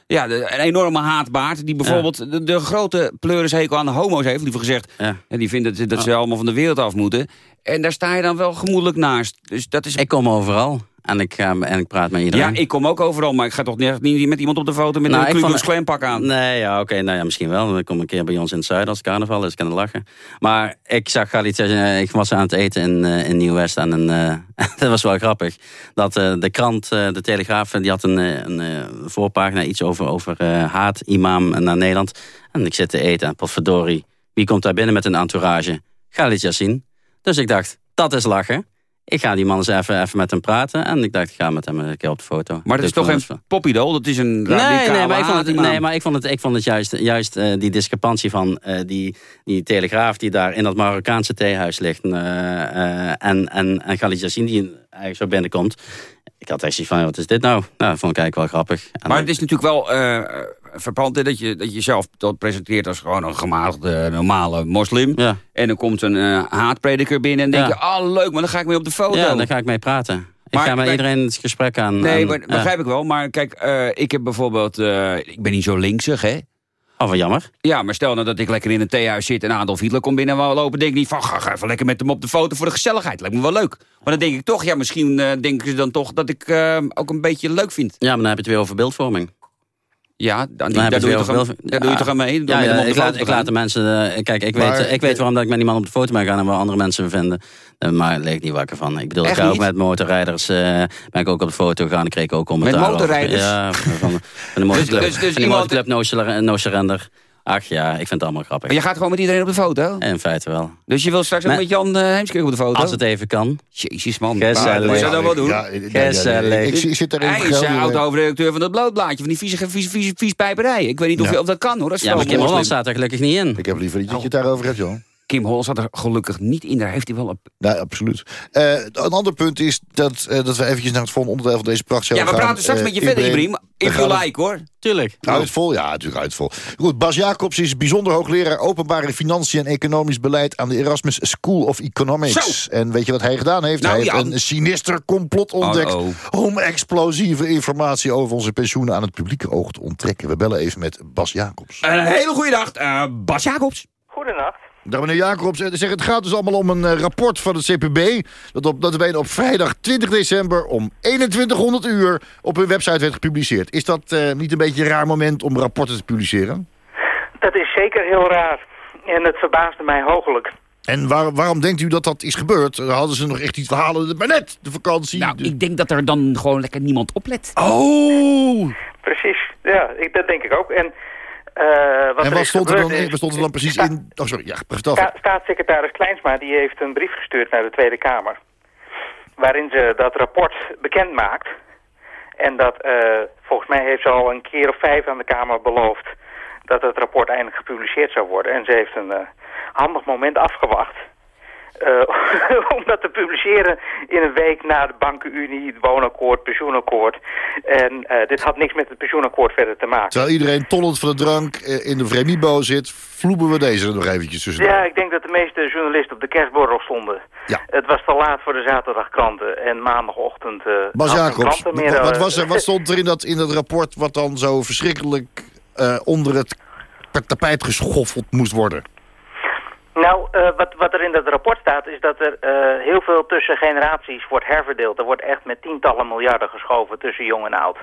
Speaker 3: ja, de- een enorme haatbaard. Die bijvoorbeeld de, de grote pleurishekel aan de homo's heeft, liever gezegd.
Speaker 11: Ja.
Speaker 3: En die vindt dat, dat ze allemaal van de wereld af moeten. En daar sta je dan wel gemoedelijk naast. Dus dat is...
Speaker 11: Ik kom overal. En ik, ga, en ik praat met iedereen.
Speaker 3: Ja, ik kom ook overal, maar ik ga toch niet, niet met iemand op de foto met
Speaker 11: Nou,
Speaker 3: een Klux Klan pak aan.
Speaker 11: Nee, ja, oké, nou ja, misschien wel. Dan kom ik een keer bij ons in het zuiden als het carnaval is, kan ik lachen. Maar ik zag Galit, eh, ik was aan het eten in, eh, in Nieuw-West en een, eh, dat was wel grappig. Dat de krant, de Telegraaf, die had een, een voorpagina iets over, over haat, imam naar Nederland. En ik zit te eten en potverdorie, wie komt daar binnen met een entourage? Galit Yassin. Dus ik dacht, dat is lachen. Ik ga die man eens even, even met hem praten. En ik dacht, ik ga met hem een keer op de foto.
Speaker 3: Maar dat is toch geen popidool? Dat is een
Speaker 11: Nee, nee, maar ik vond het, nee, maar ik vond het, ik vond het juist, juist eh, die discrepantie van eh, die, die telegraaf die daar in dat Marokkaanse theehuis ligt. eh, en, en, en Khalid Yassin die eigenlijk zo binnenkomt. Ik had echt zoiets van, wat is dit nou? Nou, dat vond ik eigenlijk wel grappig. En
Speaker 3: Maar het is natuurlijk wel verpand hè, dat je, dat je jezelf dat presenteert als gewoon een gematigde, normale moslim.
Speaker 11: Ja.
Speaker 3: En dan komt een eh, haatprediker binnen en denk
Speaker 11: Ja.
Speaker 3: je, ah leuk, maar dan ga ik mee op de foto.
Speaker 11: ja, daar ga ik mee praten. Ik ga met iedereen het gesprek aan.
Speaker 3: Nee,
Speaker 11: aan-
Speaker 3: maar,
Speaker 11: ja.
Speaker 3: begrijp ik wel. Maar kijk, eh, ik heb bijvoorbeeld... eh, ik ben niet zo linksig, hè?
Speaker 11: Oh, wat jammer.
Speaker 3: Ja, maar stel nou dat ik lekker in een theehuis zit en Adolf Hitler komt binnen en wou lopen, denk ik niet van, ga, ga even lekker met hem op de foto voor de gezelligheid. Lijkt me wel leuk. Maar dan denk ik toch, ja, misschien eh, denken ze dan toch dat ik ook een beetje leuk vind.
Speaker 11: Ja, maar dan heb je het weer over beeldvorming.
Speaker 3: Ja, dan, daar, doe je, toch aan, daar doe je toch aan mee?
Speaker 11: Ja,
Speaker 3: met
Speaker 11: ik, laat, ik laat de mensen... eh, kijk, ik weet, ik weet waarom dat ik met die man op de foto ben gaan... en waar andere mensen me vinden. Eh, maar leek niet wakker van. Ik bedoel, ik ga ook met motorrijders... eh, ben ik ook op de foto gegaan. Ik kreeg ook commentaar over.
Speaker 3: motorrijders?
Speaker 11: Ja, van, van de motorclub.
Speaker 3: dus- dus iemand-
Speaker 11: no, Sur- no Surrender. Ach ja, ik vind het allemaal grappig.
Speaker 3: Maar je gaat gewoon met iedereen op de foto?
Speaker 11: In feite wel.
Speaker 3: Dus je wil straks ook met Jan uh, Heemskerk op de foto?
Speaker 11: Als het even kan.
Speaker 3: Jezus man,
Speaker 11: Gezellig.
Speaker 3: moet je dat dan wel doen?
Speaker 4: Ja, nee, nee, nee,
Speaker 11: Gezellig.
Speaker 4: ik, zit erin
Speaker 3: Hij is uh, oud-hoofdredacteur van dat blootblaadje, van die vieze, vieze, vieze, vieze pijperij. Ik weet niet of,
Speaker 4: Ja.
Speaker 3: je, of dat kan hoor. Dat is
Speaker 11: Ja, maar Kim. Holland staat er gelukkig niet in.
Speaker 4: Ik heb liever niet dat je het daarover hebt, Jan.
Speaker 3: Kim Holland zat er gelukkig niet in. Daar heeft hij wel een...
Speaker 4: Nee, absoluut. Eh, een ander punt is dat, eh, dat we eventjes naar het volgende onderdeel van deze prachtshow
Speaker 3: Ja, we
Speaker 4: gaan.
Speaker 3: praten straks
Speaker 4: Eh,
Speaker 3: met je verder,
Speaker 4: Ibrahim,
Speaker 3: Ibrahim.
Speaker 4: we
Speaker 3: If
Speaker 4: gaan
Speaker 3: you
Speaker 4: het-
Speaker 3: like hoor.
Speaker 11: Tuurlijk.
Speaker 4: Uitvol? Ja, natuurlijk uitvol. Goed, Bas Jacobs is bijzonder hoogleraar openbare financiën en economisch beleid aan de Erasmus School of Economics. En weet je wat hij gedaan heeft?
Speaker 3: Nou,
Speaker 4: hij heeft een sinister complot ontdekt
Speaker 3: Oh,
Speaker 4: om explosieve informatie over onze pensioenen aan het publieke oog te onttrekken. We bellen even met Bas Jacobs.
Speaker 3: Een hele goede dag, eh, Bas Jacobs.
Speaker 7: Goedenacht.
Speaker 4: Dag meneer Jacobs. Zeg, het gaat dus allemaal om een eh, rapport van het CPB... dat op, dat op vrijdag 20 december om 2100 uur op hun website werd gepubliceerd. Is dat eh, niet een beetje een raar moment om rapporten te publiceren?
Speaker 7: Dat is zeker heel raar. En het verbaasde mij hooglijk.
Speaker 4: En waar- waarom denkt u dat dat is gebeurd? Hadden ze nog echt iets verhalen? Maar net, de vakantie.
Speaker 3: Nou,
Speaker 4: de-
Speaker 3: ik denk dat er dan gewoon lekker niemand oplet.
Speaker 4: Oh!
Speaker 7: Precies. Ja, ik, dat denk ik ook. En, eh, wat
Speaker 4: En wat stond, er dan,
Speaker 7: is-
Speaker 4: er dan precies
Speaker 7: Sta-
Speaker 4: in? Oh, sorry, ja.
Speaker 7: Sta- staatssecretaris Kleinsma die heeft een brief gestuurd naar de Tweede Kamer. Waarin ze dat rapport bekend maakt. En dat, eh, volgens mij heeft ze al een keer of vijf aan de Kamer beloofd... dat het rapport eindelijk gepubliceerd zou worden. En ze heeft een eh, handig moment afgewacht... eh, om dat te publiceren in een week na de bankenunie, het woonakkoord, pensioenakkoord. En eh, dit had niks met het pensioenakkoord verder te maken.
Speaker 4: Terwijl iedereen tollend van de drank eh, in de Vremibo zit... vloeben we deze er nog eventjes tussendoor.
Speaker 7: Ja, ik denk dat de meeste journalisten op de kerstborrel stonden.
Speaker 4: Ja.
Speaker 7: Het was te laat voor de zaterdagkranten en maandagochtend...
Speaker 4: Bas Jacobs,
Speaker 7: meer,
Speaker 4: wat, was er, wat stond er in dat, in dat rapport... wat dan zo verschrikkelijk onder het tapijt geschoffeld moest worden?
Speaker 7: Nou, eh, wat, wat er in dat rapport staat is dat er eh, heel veel tussen generaties wordt herverdeeld. Er wordt echt met tientallen miljarden geschoven tussen jong en oud.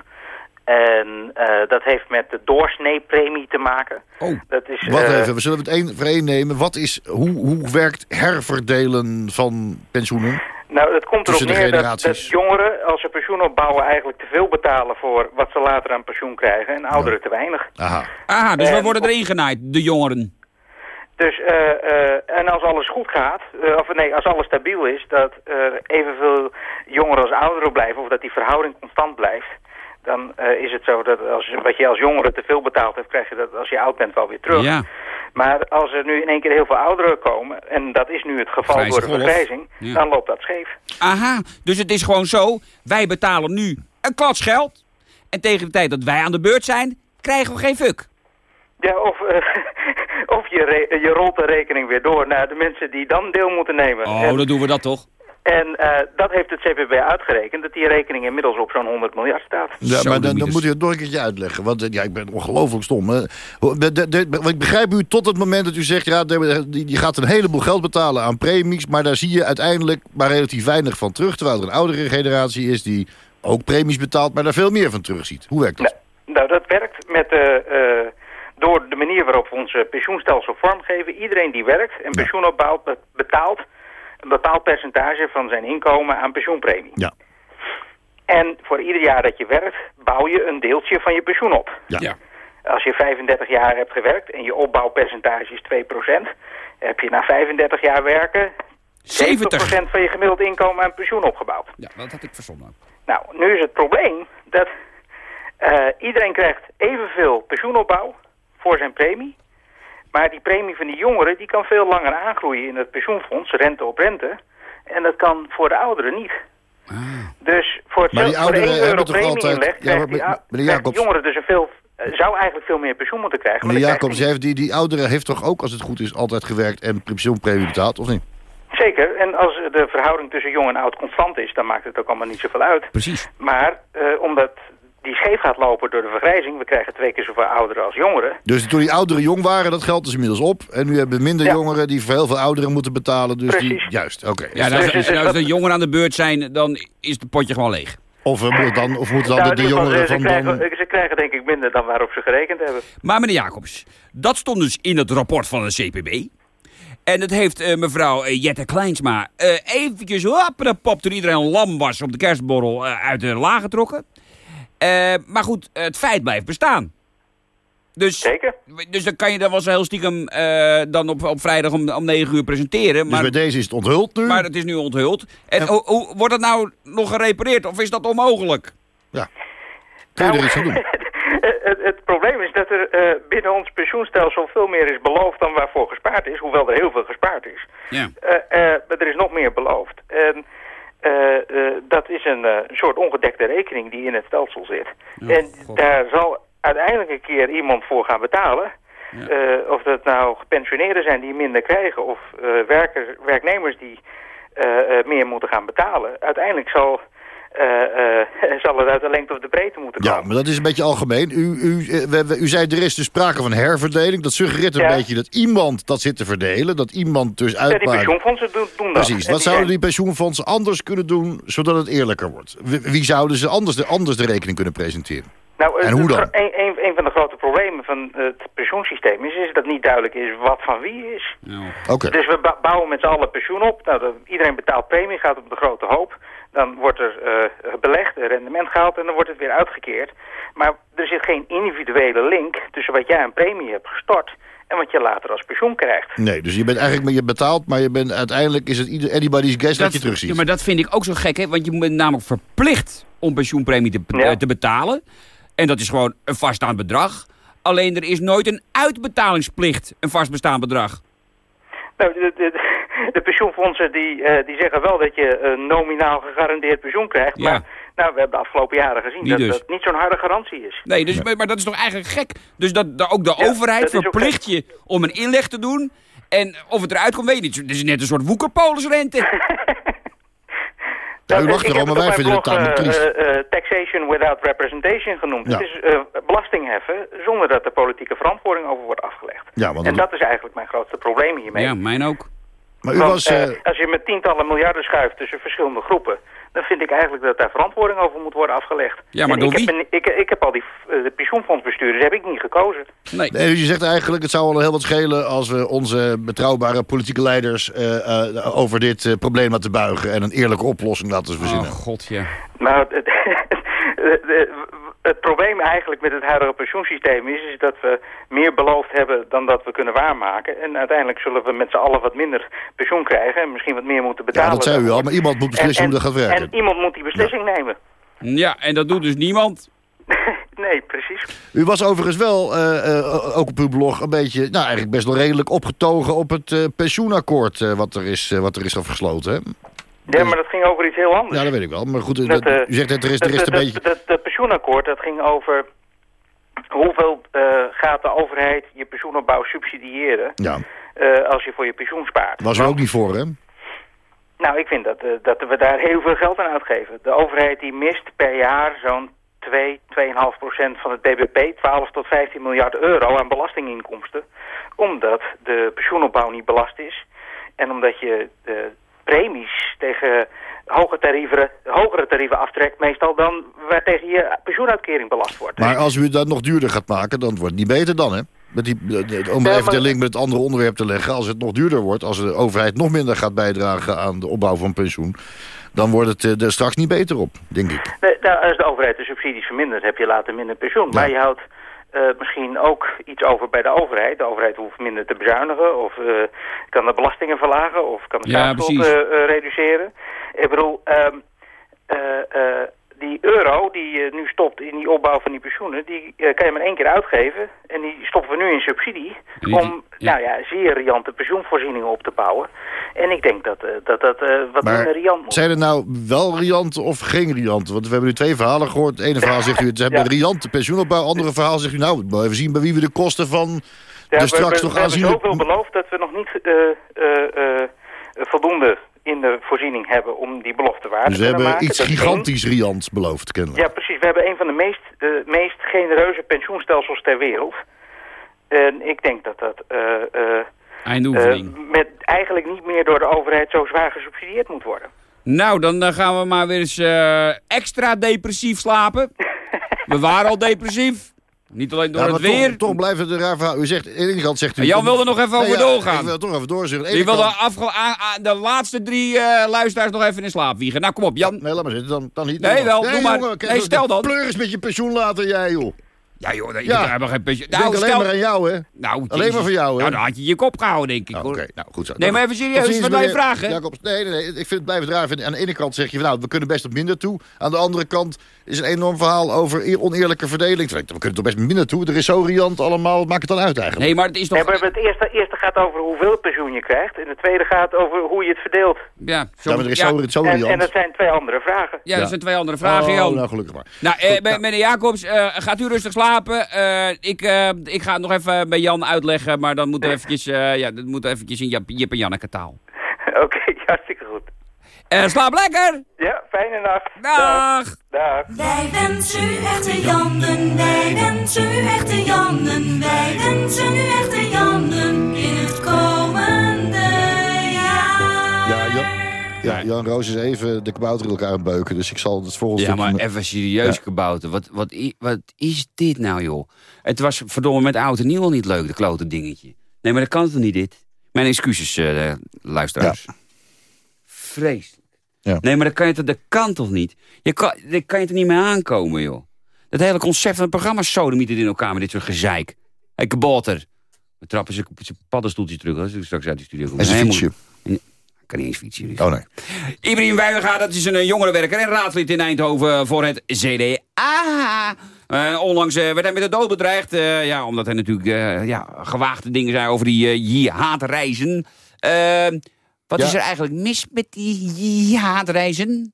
Speaker 7: En eh, dat heeft met de doorsneepremie te maken.
Speaker 3: Oh.
Speaker 7: Dat is,
Speaker 4: Wacht even, we zullen het één voor één nemen. Wat is, hoe, hoe werkt herverdelen van pensioenen?
Speaker 7: Nou, het komt erop neer dat, dat jongeren, als ze pensioen opbouwen, eigenlijk te veel betalen voor wat ze later aan pensioen krijgen. En ouderen te weinig.
Speaker 4: Aha.
Speaker 3: Ah, dus we
Speaker 7: En-
Speaker 3: worden erin genaaid, de jongeren.
Speaker 7: Dus, eh, eh, en als alles goed gaat, eh, of nee, als alles stabiel is, dat er evenveel jongeren als ouderen blijven, of dat die verhouding constant blijft, dan eh, is het zo dat als, wat je als jongere te veel betaald hebt, krijg je dat als je oud bent wel weer terug.
Speaker 3: Ja.
Speaker 7: Maar als er nu in één keer heel veel ouderen komen, en dat is nu het geval
Speaker 3: Grijze
Speaker 7: door de vergrijzing,
Speaker 3: Ja.
Speaker 7: dan loopt dat scheef.
Speaker 3: Aha, dus het is gewoon zo. Wij betalen nu een klats geld. En tegen de tijd dat wij aan de beurt zijn, krijgen we geen fuck.
Speaker 7: Ja, of, eh, of je, re- je rolt de rekening weer door naar de mensen die dan deel moeten nemen.
Speaker 3: Oh,
Speaker 7: En-
Speaker 3: dan doen we dat toch?
Speaker 7: En eh, dat heeft het CPB uitgerekend, dat die rekening inmiddels op zo'n 100 miljard staat.
Speaker 4: Ja, maar dan, dan moet u het nog een keertje uitleggen. Want eh, ja, ik ben ongelooflijk stom. hè. De- de- de- ik begrijp u tot het moment dat u zegt... Ja, de- die- je gaat een heleboel geld betalen aan premies... maar daar zie je uiteindelijk maar relatief weinig van terug... terwijl er een oudere generatie is die ook premies betaalt... maar daar veel meer van terugziet. Hoe werkt dat?
Speaker 7: Nou, dat werkt met, eh, eh, door de manier waarop we ons pensioenstelsel vormgeven. Iedereen die werkt en pensioen opbouwt, be- betaalt een bepaald percentage van zijn inkomen aan pensioenpremie.
Speaker 4: Ja.
Speaker 7: En voor ieder jaar dat je werkt, bouw je een deeltje van je pensioen op.
Speaker 4: Ja.
Speaker 7: Als je 35 jaar hebt gewerkt en je opbouwpercentage is 2%, heb je na 35 jaar werken 70% van je gemiddeld inkomen aan pensioen opgebouwd.
Speaker 3: Ja, dat had ik verzonnen.
Speaker 7: Nou, nu is het probleem dat eh, iedereen krijgt evenveel pensioenopbouw voor zijn premie. Maar die premie van die jongeren die kan veel langer aangroeien in het pensioenfonds, rente op rente. En dat kan voor de ouderen niet. Dus voor, het
Speaker 4: Maar die
Speaker 7: voor de
Speaker 4: ouderen
Speaker 7: 1 euro premie
Speaker 4: altijd-
Speaker 7: inleg,
Speaker 4: Ja, maar
Speaker 7: die,
Speaker 4: Jacobs-
Speaker 7: jongeren dus een veel, eh, zou eigenlijk veel meer pensioen moeten krijgen. maar
Speaker 4: Meneer
Speaker 7: krijgt
Speaker 4: Jacobs, heeft die, die oudere heeft toch ook, als het goed is... altijd gewerkt en pensioenpremie betaald, of niet?
Speaker 7: Zeker, en als de verhouding tussen jong en oud constant is, dan maakt het ook allemaal niet zoveel uit.
Speaker 3: Precies.
Speaker 7: Maar eh, omdat die scheef gaat lopen door de vergrijzing, we krijgen twee keer zoveel ouderen als jongeren.
Speaker 4: Dus toen die ouderen jong waren, dat geld is inmiddels op. En nu hebben we minder jongeren die voor heel veel ouderen moeten betalen. Dus die, juist, oké.
Speaker 3: Ja,
Speaker 7: Dus-
Speaker 3: als,
Speaker 7: dus-
Speaker 3: als,
Speaker 7: dus
Speaker 3: als
Speaker 7: wat-
Speaker 3: de jongeren aan de beurt zijn, dan is het potje gewoon leeg.
Speaker 4: Of we moeten dan, of moeten dan
Speaker 7: Nou,
Speaker 4: de, de jongeren
Speaker 7: ze,
Speaker 4: van
Speaker 7: ze, krijgen,
Speaker 4: dan...
Speaker 7: ze krijgen denk ik minder dan waarop ze gerekend hebben.
Speaker 3: Maar meneer Jacobs, dat stond dus in het rapport van de CPB. En dat heeft eh, mevrouw eh, Jette Kleinsma eh eventjes pop toen iedereen lam was op de kerstborrel eh, uit de la getrokken. Eh, maar goed, het feit blijft bestaan. Dus,
Speaker 7: Zeker.
Speaker 3: Dus dan kan je dat wel zo heel stiekem eh, dan op, op vrijdag om, om 9 uur presenteren.
Speaker 4: Dus
Speaker 3: Maar,
Speaker 4: bij deze is het onthuld nu.
Speaker 3: maar het is nu onthuld. En hoe, hoe wordt dat nou nog gerepareerd of is dat onmogelijk?
Speaker 4: Ja. Kun je er iets aan doen?
Speaker 7: het, het probleem is dat er eh, binnen ons pensioenstelsel veel meer is beloofd dan waarvoor gespaard is. Hoewel er heel veel gespaard is.
Speaker 3: Ja.
Speaker 7: Eh, eh, maar er is nog meer beloofd. En dat is een eh, soort ongedekte rekening die in het stelsel zit. en daar zal uiteindelijk een keer iemand voor gaan betalen. Eh, of dat nou gepensioneerden zijn die minder krijgen... of eh, werkers, werknemers die eh, eh, meer moeten gaan betalen. Uiteindelijk zal, eh, eh, zal het uit de lengte of de breedte moeten komen.
Speaker 4: Ja, maar dat is een beetje algemeen. U, u, eh, we- we- u zei er is dus sprake van herverdeling. Dat suggereert een
Speaker 7: Ja.
Speaker 4: beetje dat iemand dat zit te verdelen. Dat iemand dus
Speaker 7: Ja, die
Speaker 4: uitmaakt.
Speaker 7: pensioenfondsen doen, doen dat.
Speaker 4: Precies. Wat zouden die pensioenfondsen anders kunnen doen... zodat het eerlijker wordt? Wie, wie zouden ze anders de, anders de rekening kunnen presenteren?
Speaker 7: Nou,
Speaker 4: En
Speaker 7: het-
Speaker 4: hoe dan?
Speaker 7: Een, een, een van de grote problemen van het pensioensysteem is, is dat niet duidelijk is wat van wie is.
Speaker 4: Oké.
Speaker 7: Dus we bouwen met z'n allen pensioen op. Nou, iedereen betaalt premie, gaat op de grote hoop. Dan wordt er eh, belegd, een rendement gehaald en dan wordt het weer uitgekeerd. Maar er zit geen individuele link tussen wat jij aan premie hebt gestort en wat je later als pensioen krijgt.
Speaker 4: Nee, dus je bent eigenlijk je betaald... maar je bent, uiteindelijk is het anybody's guess dat, je terugziet.
Speaker 3: Ja, maar dat vind ik ook zo gek, hè? Want je bent namelijk verplicht om pensioenpremie te, be-
Speaker 7: Ja.
Speaker 3: eh, te betalen. En dat is gewoon een vaststaand bedrag. Alleen er is nooit een uitbetalingsplicht, een vastbestaand bedrag.
Speaker 7: Nou, de, de, de pensioenfondsen die, eh, die zeggen wel dat je een nominaal gegarandeerd pensioen krijgt.
Speaker 3: Ja.
Speaker 7: Maar nou, we hebben de afgelopen jaren gezien dat
Speaker 3: dus.
Speaker 7: dat niet zo'n harde garantie is.
Speaker 3: Nee, dus, maar, maar dat is toch eigenlijk gek? Dus dat, dat ook de
Speaker 7: Ja,
Speaker 3: overheid verplicht je om een inleg te doen. En of het eruit komt, weet je niet. Het is net een soort woekerpolisrente.
Speaker 4: Ja, u
Speaker 7: ik
Speaker 4: erom,
Speaker 7: heb
Speaker 4: maar wij vinden het tamelijk
Speaker 7: eh, eh, taxation without representation genoemd.
Speaker 4: Ja.
Speaker 7: Het is eh, belasting heffen zonder dat er politieke verantwoording over wordt afgelegd.
Speaker 4: Ja, want
Speaker 7: en
Speaker 4: dat-
Speaker 7: dat is eigenlijk mijn grootste probleem hiermee.
Speaker 3: ja, mijn ook.
Speaker 4: Maar u
Speaker 7: Want,
Speaker 4: was...
Speaker 7: eh,
Speaker 4: eh,
Speaker 7: als je met tientallen miljarden schuift tussen verschillende groepen... dan vind ik eigenlijk dat daar verantwoording over moet worden afgelegd.
Speaker 3: Ja, maar
Speaker 7: En
Speaker 3: door
Speaker 7: ik
Speaker 3: wie?
Speaker 7: Heb, een- ik, ik heb al die eh, de pensioenfondsbestuurders heb ik niet gekozen.
Speaker 3: Nee.
Speaker 4: Nee, dus je zegt eigenlijk, het zou al heel wat schelen... als we onze betrouwbare politieke leiders eh, eh, over dit eh, probleem laten buigen... en een eerlijke oplossing laten verzinnen.
Speaker 3: Oh, god, ja.
Speaker 7: Nou, het, probleem eigenlijk met het huidige pensioensysteem is, is dat we meer beloofd hebben dan dat we kunnen waarmaken. En uiteindelijk zullen we met z'n allen wat minder pensioen krijgen en misschien wat meer moeten betalen.
Speaker 4: ja, dat zei u al, maar iemand moet beslissen
Speaker 7: En-
Speaker 4: hoe dat gaat werken.
Speaker 7: En iemand moet die beslissing nemen.
Speaker 3: Ja, en dat doet dus niemand.
Speaker 7: nee, precies.
Speaker 4: U was overigens wel, eh, eh, ook op uw blog, een beetje, nou eigenlijk best wel redelijk opgetogen op het eh, pensioenakkoord eh, wat, er is, wat er is afgesloten. Hè?
Speaker 7: Ja, maar dat ging over iets heel anders.
Speaker 4: Ja, dat weet ik wel. Maar goed,
Speaker 7: Dat,
Speaker 4: dat-
Speaker 7: eh,
Speaker 4: u zegt dat er is, er is een beetje...
Speaker 7: dat, dat pensioenakkoord dat ging over hoeveel eh, gaat de overheid je pensioenopbouw subsidiëren
Speaker 4: Ja,
Speaker 7: eh, als je voor je pensioen spaart.
Speaker 4: was u ook niet voor, hè?
Speaker 7: Nou, ik vind dat, dat we daar heel veel geld aan uitgeven. De overheid die mist per jaar zo'n 2, 2,5 procent van het BBP, 12 tot 15 miljard euro aan belastinginkomsten. Omdat de pensioenopbouw niet belast is. En omdat je de premies tegen hoge tarieven, hogere tarieven aftrekt meestal dan waartegen je pensioenuitkering belast wordt.
Speaker 4: Maar als u dat nog duurder gaat maken, dan wordt het niet beter dan, hè? Met die, de- de- om even de link met het andere onderwerp te leggen. Als het nog duurder wordt, als de overheid nog minder gaat bijdragen aan de opbouw van pensioen... dan wordt het eh, er straks niet beter op, denk ik.
Speaker 7: Nee, nou, als de overheid de subsidies vermindert, heb je later minder pensioen. Maar je houdt eh, misschien ook iets over bij de overheid. De overheid hoeft minder te bezuinigen of eh, kan de belastingen verlagen of kan de
Speaker 3: Ja,
Speaker 7: staatsschuld eh, reduceren. Ik bedoel, eh, die euro die je nu stopt in die opbouw van die pensioenen, die eh, kan je maar één keer uitgeven. En die stoppen we nu in subsidie om nou ja, zeer riante pensioenvoorzieningen op te bouwen. En ik denk dat eh, dat, dat eh, wat
Speaker 4: Maar
Speaker 7: minder riant moet.
Speaker 4: zijn er nou wel rianten of geen rianten? Want we hebben nu twee verhalen gehoord. Het ene verhaal zegt u, het hebben
Speaker 7: Ja.
Speaker 4: riante pensioenopbouw. Het andere verhaal zegt u, nou, we moeten even zien bij wie we de kosten van
Speaker 7: Ja,
Speaker 4: de
Speaker 7: we,
Speaker 4: straks
Speaker 7: we,
Speaker 4: nog
Speaker 7: we hebben zoveel beloofd dat we nog niet eh, eh, eh, voldoende in de voorziening hebben om die belofte waar
Speaker 4: Dus
Speaker 7: te
Speaker 4: we hebben
Speaker 7: maken.
Speaker 4: iets
Speaker 7: Dat is één.
Speaker 4: gigantisch riant beloofd, kennelijk.
Speaker 7: Ja, precies. We hebben een van de meest, eh, meest genereuze pensioenstelsels ter wereld. En ik denk dat dat eh, eh, eh, met eigenlijk niet meer door de overheid zo zwaar gesubsidieerd moet worden.
Speaker 3: Nou, dan gaan we maar weer eens eh, extra depressief slapen. we waren al depressief. Niet alleen door
Speaker 4: Ja,
Speaker 3: het
Speaker 4: toch-
Speaker 3: weer.
Speaker 4: Toch, blijft het een raar verhaal. U zegt, aan de ene kant zegt u...
Speaker 3: Jan wilde nog even over
Speaker 4: ja,
Speaker 3: doorgaan.
Speaker 4: Ik wil toch even doorzeggen. Ene
Speaker 3: wilde de laatste drie eh, luisteraars nog even in slaap wiegen. Nou, kom op, Jan.
Speaker 4: Nee, laat maar zitten. Dan, dan niet.
Speaker 3: Nee, wel, doe maar.
Speaker 4: jongen,
Speaker 3: Nee, stel dan.
Speaker 4: Pleur eens met je pensioen later, jij, joh.
Speaker 3: Ja, joh, je
Speaker 4: Ja.
Speaker 3: geen pensioen.
Speaker 4: Ik denk alleen
Speaker 3: stel-
Speaker 4: maar aan jou, hè.
Speaker 3: Nou,
Speaker 4: Alleen maar voor jou, hè.
Speaker 3: Nou, dan had je je kop gehouden, denk ik.
Speaker 4: Nou,
Speaker 3: hoor.
Speaker 4: Oké, nou goed zo.
Speaker 3: Nee, maar even serieus, wat wil je
Speaker 4: meneer
Speaker 3: vragen?
Speaker 4: Jacobs. Nee, nee, nee, ik vind het blijven raar. Aan de ene kant zeg je, van, nou, we kunnen best op minder toe. Aan de andere kant is een enorm verhaal over eer- oneerlijke verdeling. We kunnen toch best minder toe. Er is zo riant allemaal. Wat maakt het dan uit eigenlijk?
Speaker 3: Nee, maar het is toch...
Speaker 7: Nee, maar het eerste, eerste gaat over hoeveel pensioen je krijgt. En het tweede gaat over hoe je het verdeelt.
Speaker 3: Ja, zo,
Speaker 4: Ja, maar er is
Speaker 3: ja.
Speaker 4: zo, zo
Speaker 7: En, en dat zijn twee andere vragen.
Speaker 3: Ja, dat zijn twee andere vragen,
Speaker 4: oh,
Speaker 3: Jan.
Speaker 4: nou, gelukkig maar.
Speaker 3: Nou, eh, me- meneer Jacobs, eh, gaat u rustig slapen. Eh, ik, eh, ik ga het nog even bij Jan uitleggen, maar dan moeten we eventjes, eh, ja, dat moet eventjes in Jip en Janneke taal.
Speaker 7: Oké, hartstikke goed.
Speaker 3: Eh, slaap lekker!
Speaker 7: Ja, fijne nacht.
Speaker 3: Dag!
Speaker 7: Dag.
Speaker 10: Wij wensen u echte Jannen, wij wensen u echte Jannen, wij wensen u echte Jannen in het komende jaar.
Speaker 4: Ja, Jan, ja, Jan Roos is even de kabouter in elkaar aan beuken. Dus ik zal het volgende
Speaker 3: Ja, maar even serieus,
Speaker 4: Ja.
Speaker 3: kabouter. Wat, wat, wat is dit nou, joh? Het was verdomme met oud en nieuw al niet leuk, de klote dingetje. Nee, maar dat kan toch niet, dit? Mijn excuses, eh, luisteraars. Vreselijk.
Speaker 4: Ja.
Speaker 3: Nee, maar dat kan, je toch, dat kan toch niet? Je kan, daar kan je toch niet mee aankomen, joh? Dat hele concept van het programma sodemieten in elkaar met dit soort gezeik. Hé, kabouter. We trappen zijn zijn paddenstoeltje terug als ik straks uit de studio kom.
Speaker 4: En zijn fietsje.
Speaker 3: Ik kan niet eens fietsen. dus.
Speaker 4: Oh nee.
Speaker 3: Ibrahim Wijngaard, dat is een eh, jongerenwerker en raadslid in Eindhoven voor het CDA. Eh, onlangs eh, werd hij met de dood bedreigd. ja, omdat hij natuurlijk ja, gewaagde dingen zei over die uh, jihadreizen. Wat
Speaker 4: Ja.
Speaker 3: is er eigenlijk mis met die jihadreizen?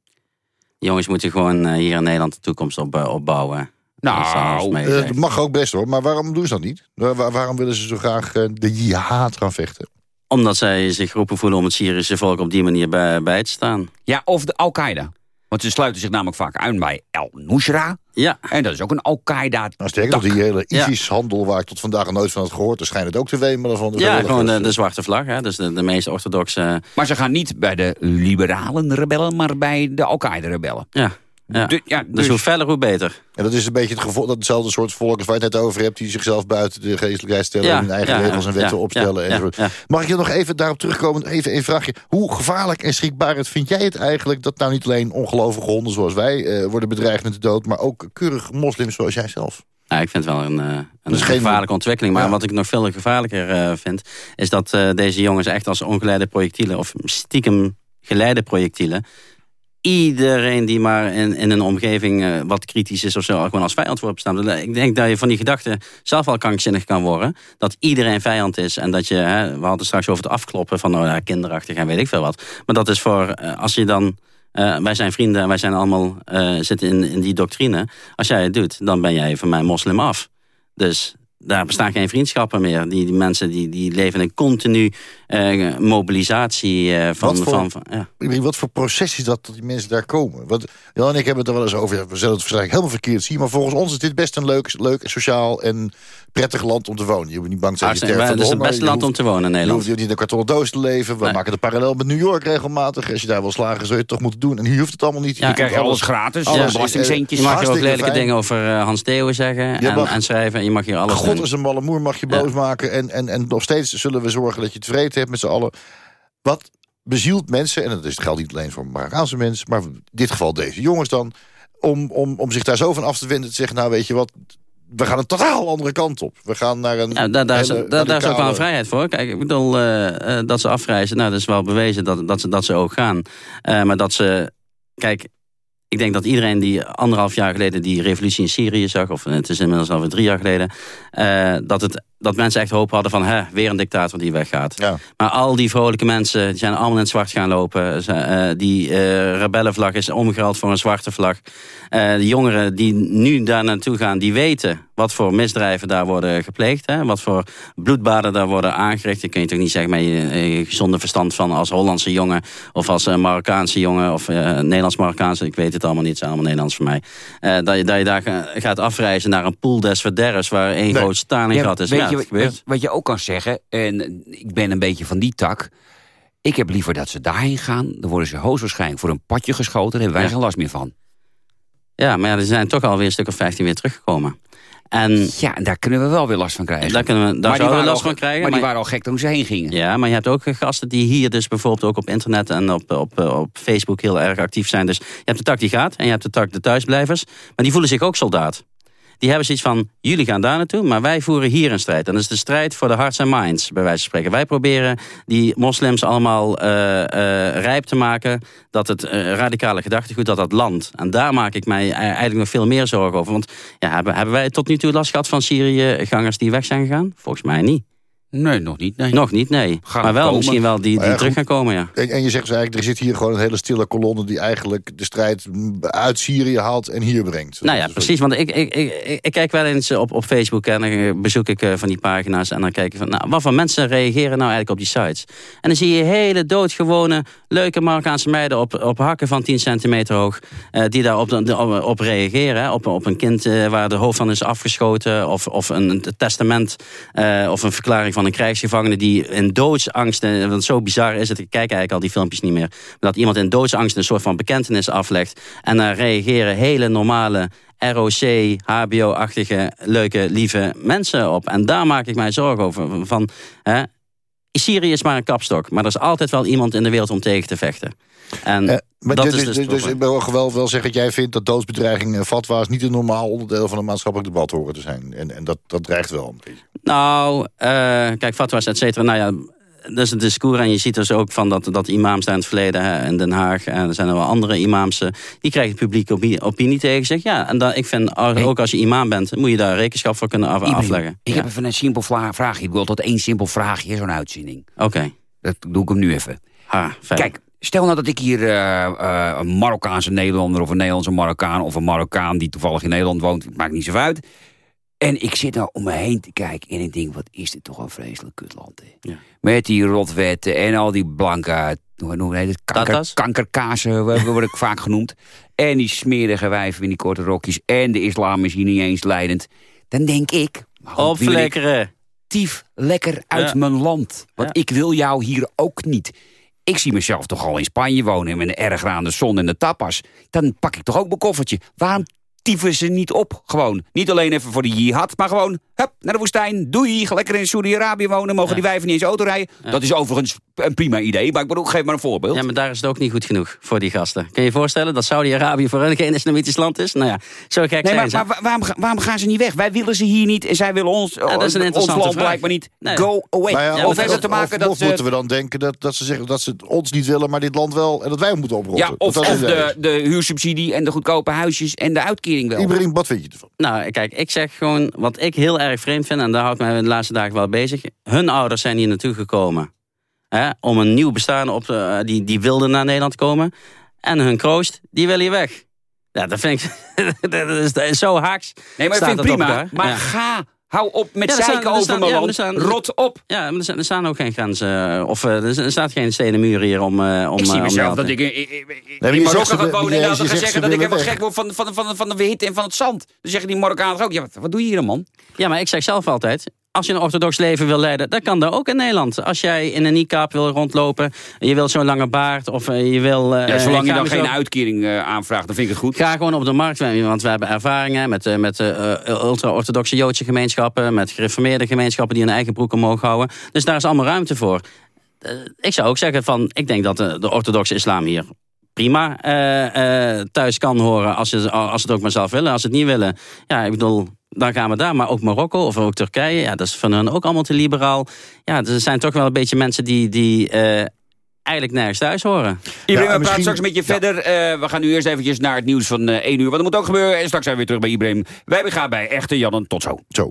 Speaker 11: Jongens moeten gewoon eh, hier in Nederland de toekomst op, eh, opbouwen.
Speaker 3: Nou,
Speaker 11: Dat
Speaker 4: Eh, dat mag ook best hoor. Maar waarom doen ze dat niet? Waar- waar- waarom willen ze zo graag de jihad gaan vechten?
Speaker 11: Omdat zij zich geroepen voelen om het Syrische volk op die manier bij, bij te staan.
Speaker 3: Ja, of de Al-Qaeda. Want ze sluiten zich namelijk vaak uit bij Al-Nusra.
Speaker 11: Ja.
Speaker 3: En dat is ook een Al-Qaeda.
Speaker 4: Nou, sterker nog, die hele
Speaker 11: Ja.
Speaker 4: ISIS-handel waar ik tot vandaag nooit van had gehoord... dan schijnt het ook te wemelen van de
Speaker 11: Ja, gewoon de, de zwarte vlag. Hè? Dus de, de meest orthodoxe...
Speaker 3: Maar ze gaan niet bij de liberalen rebellen, maar bij de Al-Qaeda-rebellen.
Speaker 11: Ja, ja.
Speaker 3: Ja,
Speaker 11: dus,
Speaker 3: dus-
Speaker 11: hoe feller, hoe beter.
Speaker 4: En dat is een beetje het gevolg, datzelfde soort volk als waar je het net over hebt... die zichzelf buiten de geestelijkheid stellen...
Speaker 11: Ja,
Speaker 4: en hun eigen
Speaker 11: ja,
Speaker 4: regels en wetten
Speaker 11: ja,
Speaker 4: opstellen.
Speaker 11: ja, ja.
Speaker 4: Mag ik je nog even daarop terugkomen? Even een vraagje. Hoe gevaarlijk en schrikbarend vind jij het eigenlijk... dat nou niet alleen ongelovige honden zoals wij eh, worden bedreigd met de dood... maar ook keurig moslims zoals jij zelf?
Speaker 11: Ja, ik vind het wel een, eh, een
Speaker 4: geen-
Speaker 11: gevaarlijke ontwikkeling. Maar
Speaker 4: Ja.
Speaker 11: wat ik nog veel gevaarlijker eh, vind... is dat eh, deze jongens echt als ongeleide projectielen... of stiekem geleide projectielen... iedereen die maar in, in een omgeving eh, wat kritisch is of zo... gewoon als vijand wordt bestaan. Ik denk dat je van die gedachte zelf al krankzinnig kan worden. Dat iedereen vijand is en dat je... Hè, we hadden straks over het afkloppen van nou, ja, kinderachtig en weet ik veel wat. Maar dat is voor eh, als je dan... eh, wij zijn vrienden en wij zijn allemaal eh, zitten in, in die doctrine. Als jij het doet, dan ben jij van mij moslim af. Dus daar bestaan geen vriendschappen meer. Die, die mensen die, die leven in continu eh, mobilisatie eh, van...
Speaker 4: Wat voor-
Speaker 11: van, van ja.
Speaker 4: Ik wat voor proces is dat dat die mensen daar komen? Want Jan en ik hebben het er wel eens over. ja, We zullen het waarschijnlijk helemaal verkeerd zien. Maar volgens ons is dit best een leuk, leuk sociaal en prettig land om te wonen. Je hoeft niet bang te zijn. je
Speaker 11: Het is het beste
Speaker 4: Je
Speaker 11: land om te wonen in
Speaker 4: Je
Speaker 11: Nederland.
Speaker 4: hoeft niet in een kartonnen doos te leven. We
Speaker 11: Nee.
Speaker 4: maken de parallel met New York regelmatig. Als je daar wil slagen, zul je het toch moeten doen. En hier hoeft het allemaal niet.
Speaker 11: Ja,
Speaker 3: Je krijgt alles gratis,
Speaker 4: alles
Speaker 3: ja, belastingcentjes.
Speaker 11: Je mag hier ook lelijke
Speaker 4: fijn.
Speaker 11: dingen over eh, Hans Theo zeggen
Speaker 4: Je
Speaker 11: en,
Speaker 4: mag-
Speaker 11: en schrijven. En je mag hier alles
Speaker 4: God is een malle moer, mag je
Speaker 11: Ja.
Speaker 4: boos maken. En, en, en nog steeds zullen we zorgen dat je tevreden hebt met z'n allen. Wat bezielt mensen, en dat is, geldt niet alleen voor Marokkaanse mensen... maar in dit geval deze jongens dan... om, om, om zich daar zo van af te wenden te zeggen... nou weet je wat, we gaan een totaal andere kant op. We gaan naar een
Speaker 11: Ja, daar, daar,
Speaker 4: hele
Speaker 11: daar, daar is ook wel een vrijheid voor. Kijk, ik bedoel, eh, eh, dat ze afreizen, nou, dat is wel bewezen dat, dat, ze, dat ze ook gaan. Eh, maar dat ze, kijk, ik denk dat iedereen die anderhalf jaar geleden die revolutie in Syrië zag, of het is inmiddels alweer drie jaar geleden, dat, het, dat mensen echt hoop hadden van, hè, weer een dictator die weggaat.
Speaker 4: Ja.
Speaker 11: Maar al die vrolijke mensen, die zijn allemaal in het zwart gaan lopen. Eh, die eh, rebellenvlag is omgeruild voor een zwarte vlag. Eh, de jongeren die nu daar naartoe gaan, die weten wat voor misdrijven daar worden gepleegd. Hè? Wat voor bloedbaden daar worden aangericht. Je kun je toch niet zeggen met je gezonde verstand van als Hollandse jongen... of als Marokkaanse jongen of eh, Nederlands-Marokkaanse. Ik weet het allemaal niet, het zijn allemaal Nederlands voor mij. Eh, dat, je, dat je daar ga- gaat afreizen naar een pool des verderfs... waar één
Speaker 4: Nee.
Speaker 11: groot staningat is. Ja,
Speaker 3: je, wat, je ook kan zeggen, en ik ben een beetje van die tak... ik heb liever dat ze daarheen gaan. Dan worden ze hoogstwaarschijnlijk voor een padje geschoten. Daar hebben wij
Speaker 11: Ja.
Speaker 3: geen last meer van.
Speaker 11: Ja, maar ja, er zijn toch alweer een stuk of 15 weer teruggekomen. En
Speaker 3: Ja, en daar kunnen we wel weer last van krijgen.
Speaker 11: daar, kunnen we, daar
Speaker 3: Maar
Speaker 11: zouden we last
Speaker 3: al-
Speaker 11: van krijgen.
Speaker 3: Maar die waren al gek toen ze heen gingen.
Speaker 11: Ja, maar je hebt ook gasten die hier dus bijvoorbeeld ook op internet en op, op, op Facebook heel erg actief zijn. Dus je hebt de tak die gaat en je hebt de tak de thuisblijvers. Maar die voelen zich ook soldaat. Die hebben zoiets van, jullie gaan daar naartoe, maar wij voeren hier een strijd. En dat is de strijd voor de hearts en minds, bij wijze van spreken. Wij proberen die moslims allemaal eh, eh, rijp te maken... dat het eh, radicale gedachtegoed, dat dat land. En daar maak ik mij e- eigenlijk nog veel meer zorgen over. Want ja, hebben, hebben wij tot nu toe last gehad van Syrië-gangers die weg zijn gegaan? Volgens mij niet.
Speaker 3: Nee, nog niet. Nee.
Speaker 11: Nog niet, nee.
Speaker 3: Gaan
Speaker 11: maar wel
Speaker 3: komen.
Speaker 11: misschien wel die, die
Speaker 4: ja,
Speaker 11: terug gaan komen, ja.
Speaker 4: En, en je zegt dus eigenlijk, er zit hier gewoon een hele stille kolonne... die eigenlijk de strijd uit Syrië haalt en hier brengt.
Speaker 11: Nou ja, precies. Want ik, ik, ik, ik, kijk wel eens op, op Facebook en dan bezoek ik eh, van die pagina's. En dan kijk ik van, nou, wat voor mensen reageren nou eigenlijk op die sites? En dan zie je hele doodgewone, leuke Marokkaanse meiden op, op hakken van 10 centimeter hoog. eh, die daar op, de- op, op reageren. hè. Op, op een kind eh, waar de hoofd van is afgeschoten. Of, of een, een testament eh, of een verklaring van een krijgsgevangene die in doodsangst, eh, want zo bizar is het, ik kijk eigenlijk al die filmpjes niet meer, dat iemand in doodsangst een soort van bekentenis aflegt en daar reageren hele normale ROC, HBO-achtige, leuke, lieve mensen op. En daar maak ik mij zorgen over. Van, hè, Syrië is maar een kapstok, maar er is altijd wel iemand in de wereld om tegen te vechten. En
Speaker 4: Eh, maar
Speaker 11: dat
Speaker 4: dus,
Speaker 11: is
Speaker 4: dus,
Speaker 11: dus,
Speaker 4: dus, ik wil wel, wel zeggen dat jij vindt dat doodsbedreiging en fatwa's... niet een normaal onderdeel van een maatschappelijk debat horen te zijn. En, en dat, dat dreigt wel.
Speaker 11: Nou, eh, kijk, fatwa's, et cetera. Nou ja, dat is het discours. En je ziet dus ook van dat, dat imams daar in het verleden hè, in Den Haag... en er zijn er wel andere imams... eh, die krijgen publieke opinie, opinie tegen zich. Ja, en dan, ik vind, ook als je imam bent... moet je daar rekenschap voor kunnen af- afleggen.
Speaker 3: Ik
Speaker 11: Ja.
Speaker 3: heb even een simpel vraagje. Ik wil tot één simpel vraagje, zo'n uitzending.
Speaker 11: Oké.
Speaker 3: Dat doe ik hem nu even.
Speaker 11: Ha.
Speaker 3: Kijk, stel nou dat ik hier eh, eh, een Marokkaanse Nederlander... of een Nederlandse Marokkaan... of een Marokkaan die toevallig in Nederland woont... maakt niet zo uit. En ik zit nou om me heen te kijken en ik denk... wat is dit toch een vreselijk kutland, hè?
Speaker 11: Ja.
Speaker 3: Met die rotwetten en al die blanke... Hoe hoe heet het? Kanker, kankerkazen wo- word ik vaak genoemd. En die smerige wijven in die korte rokjes. En de islam is hier niet eens leidend. Dan denk ik...
Speaker 11: Opflikkeren.
Speaker 3: actief lekker uit
Speaker 11: Ja.
Speaker 3: mijn land. Want
Speaker 11: Ja.
Speaker 3: ik wil jou hier ook niet. Ik zie mezelf toch al in Spanje wonen met een erg aan de zon en de tapas. Dan pak ik toch ook mijn koffertje. Waarom tieven ze niet op? Gewoon. Niet alleen even voor de jihad, maar gewoon hup, naar de woestijn. Doei, ga lekker in Saudi-Arabië wonen. Mogen die wijven niet eens auto rijden. Dat is overigens een prima idee, maar ik bedoel, geef maar een voorbeeld.
Speaker 11: Ja, maar daar is het ook niet goed genoeg voor die gasten. Kun je je voorstellen dat Saudi-Arabië voor hun geen islamitisch land is? Nou ja, zo gek
Speaker 3: Nee,
Speaker 11: zijn
Speaker 3: maar,
Speaker 11: ze.
Speaker 3: maar wa- waarom, waarom gaan ze niet weg? Wij willen ze hier niet en zij willen ons,
Speaker 11: dat is een
Speaker 3: ons land
Speaker 11: vraag.
Speaker 3: blijkbaar niet.
Speaker 11: Nee.
Speaker 3: Go away.
Speaker 4: Nou ja,
Speaker 11: Ja,
Speaker 3: of
Speaker 11: maar
Speaker 3: heeft het te maken
Speaker 4: of,
Speaker 3: dat
Speaker 4: of
Speaker 3: ze-
Speaker 4: moeten we dan denken dat, dat ze zeggen dat ze het ons niet willen... maar dit land wel en dat wij moeten oprotten?
Speaker 3: Ja, of, de, de huursubsidie en de goedkope huisjes en de uitkering wel.
Speaker 4: Ibrahim, wat vind je ervan?
Speaker 11: Nou, kijk, ik zeg gewoon wat ik heel erg vreemd vind... en daar houdt mij de laatste dagen wel bezig. Hun ouders zijn hier naartoe gekomen. Hè, om een nieuw bestaan op eh, die, die wilden naar Nederland komen. En hun kroost, die wil hier weg. Ja, dat vind ik... dat, is, dat is zo haaks.
Speaker 3: Nee, maar ik vind
Speaker 11: op
Speaker 3: prima. Maar
Speaker 11: Ja.
Speaker 3: ga Hou op met
Speaker 11: Ja, er
Speaker 3: zeiken
Speaker 11: staan- er
Speaker 3: over
Speaker 11: staan-
Speaker 3: mijn
Speaker 11: ja,
Speaker 3: land.
Speaker 11: er staan-
Speaker 3: Rot op.
Speaker 11: Ja, maar er, staan- er staan ook geen grenzen. Of eh, er, er staat geen stenen muur hier om, eh om
Speaker 3: Ik zie
Speaker 11: eh, om
Speaker 3: mezelf dat ik in
Speaker 4: zegt
Speaker 3: Marokko
Speaker 4: ze
Speaker 3: ga wonen en dan zeggen
Speaker 4: ze
Speaker 3: dat ik helemaal gek word van, van, van, van de hitte en van het zand. Dan zeggen die Marokkanen ook, ja, wat, wat doe je hier dan, man?
Speaker 11: Ja, maar ik zeg zelf altijd... Als je een orthodox leven wil leiden, dat kan dat ook in Nederland. Als jij in een niqab wil rondlopen, je wil zo'n lange baard... of eh, je wil... eh,
Speaker 3: Ja, zolang je dan geen uitkering eh, aanvraagt, dan vind ik het goed.
Speaker 11: Ga gewoon op de markt, want we hebben ervaringen met, met ultra-orthodoxe Joodse gemeenschappen... met gereformeerde gemeenschappen die hun eigen broek omhoog houden. Dus daar is allemaal ruimte voor. Ik zou ook zeggen van, ik denk dat de, de orthodoxe islam hier prima thuis kan horen... Als, je, als ze het ook maar zelf willen. Als ze het niet willen, ja, ik bedoel... Dan gaan we daar, maar ook Marokko of ook Turkije. Ja, dat is van hun ook allemaal te liberaal. Ja, er zijn toch wel een beetje mensen die, die eh, eigenlijk nergens thuis horen.
Speaker 3: Ibrahim,
Speaker 4: Ja,
Speaker 3: we praten
Speaker 4: misschien-
Speaker 3: straks met je verder. Eh, we gaan nu eerst eventjes naar het nieuws van eh 1 uur. Want dat moet ook gebeuren. En straks zijn we weer terug bij Ibrahim. Wij gaan bij Echte Jannen. Tot zo.
Speaker 4: Zo.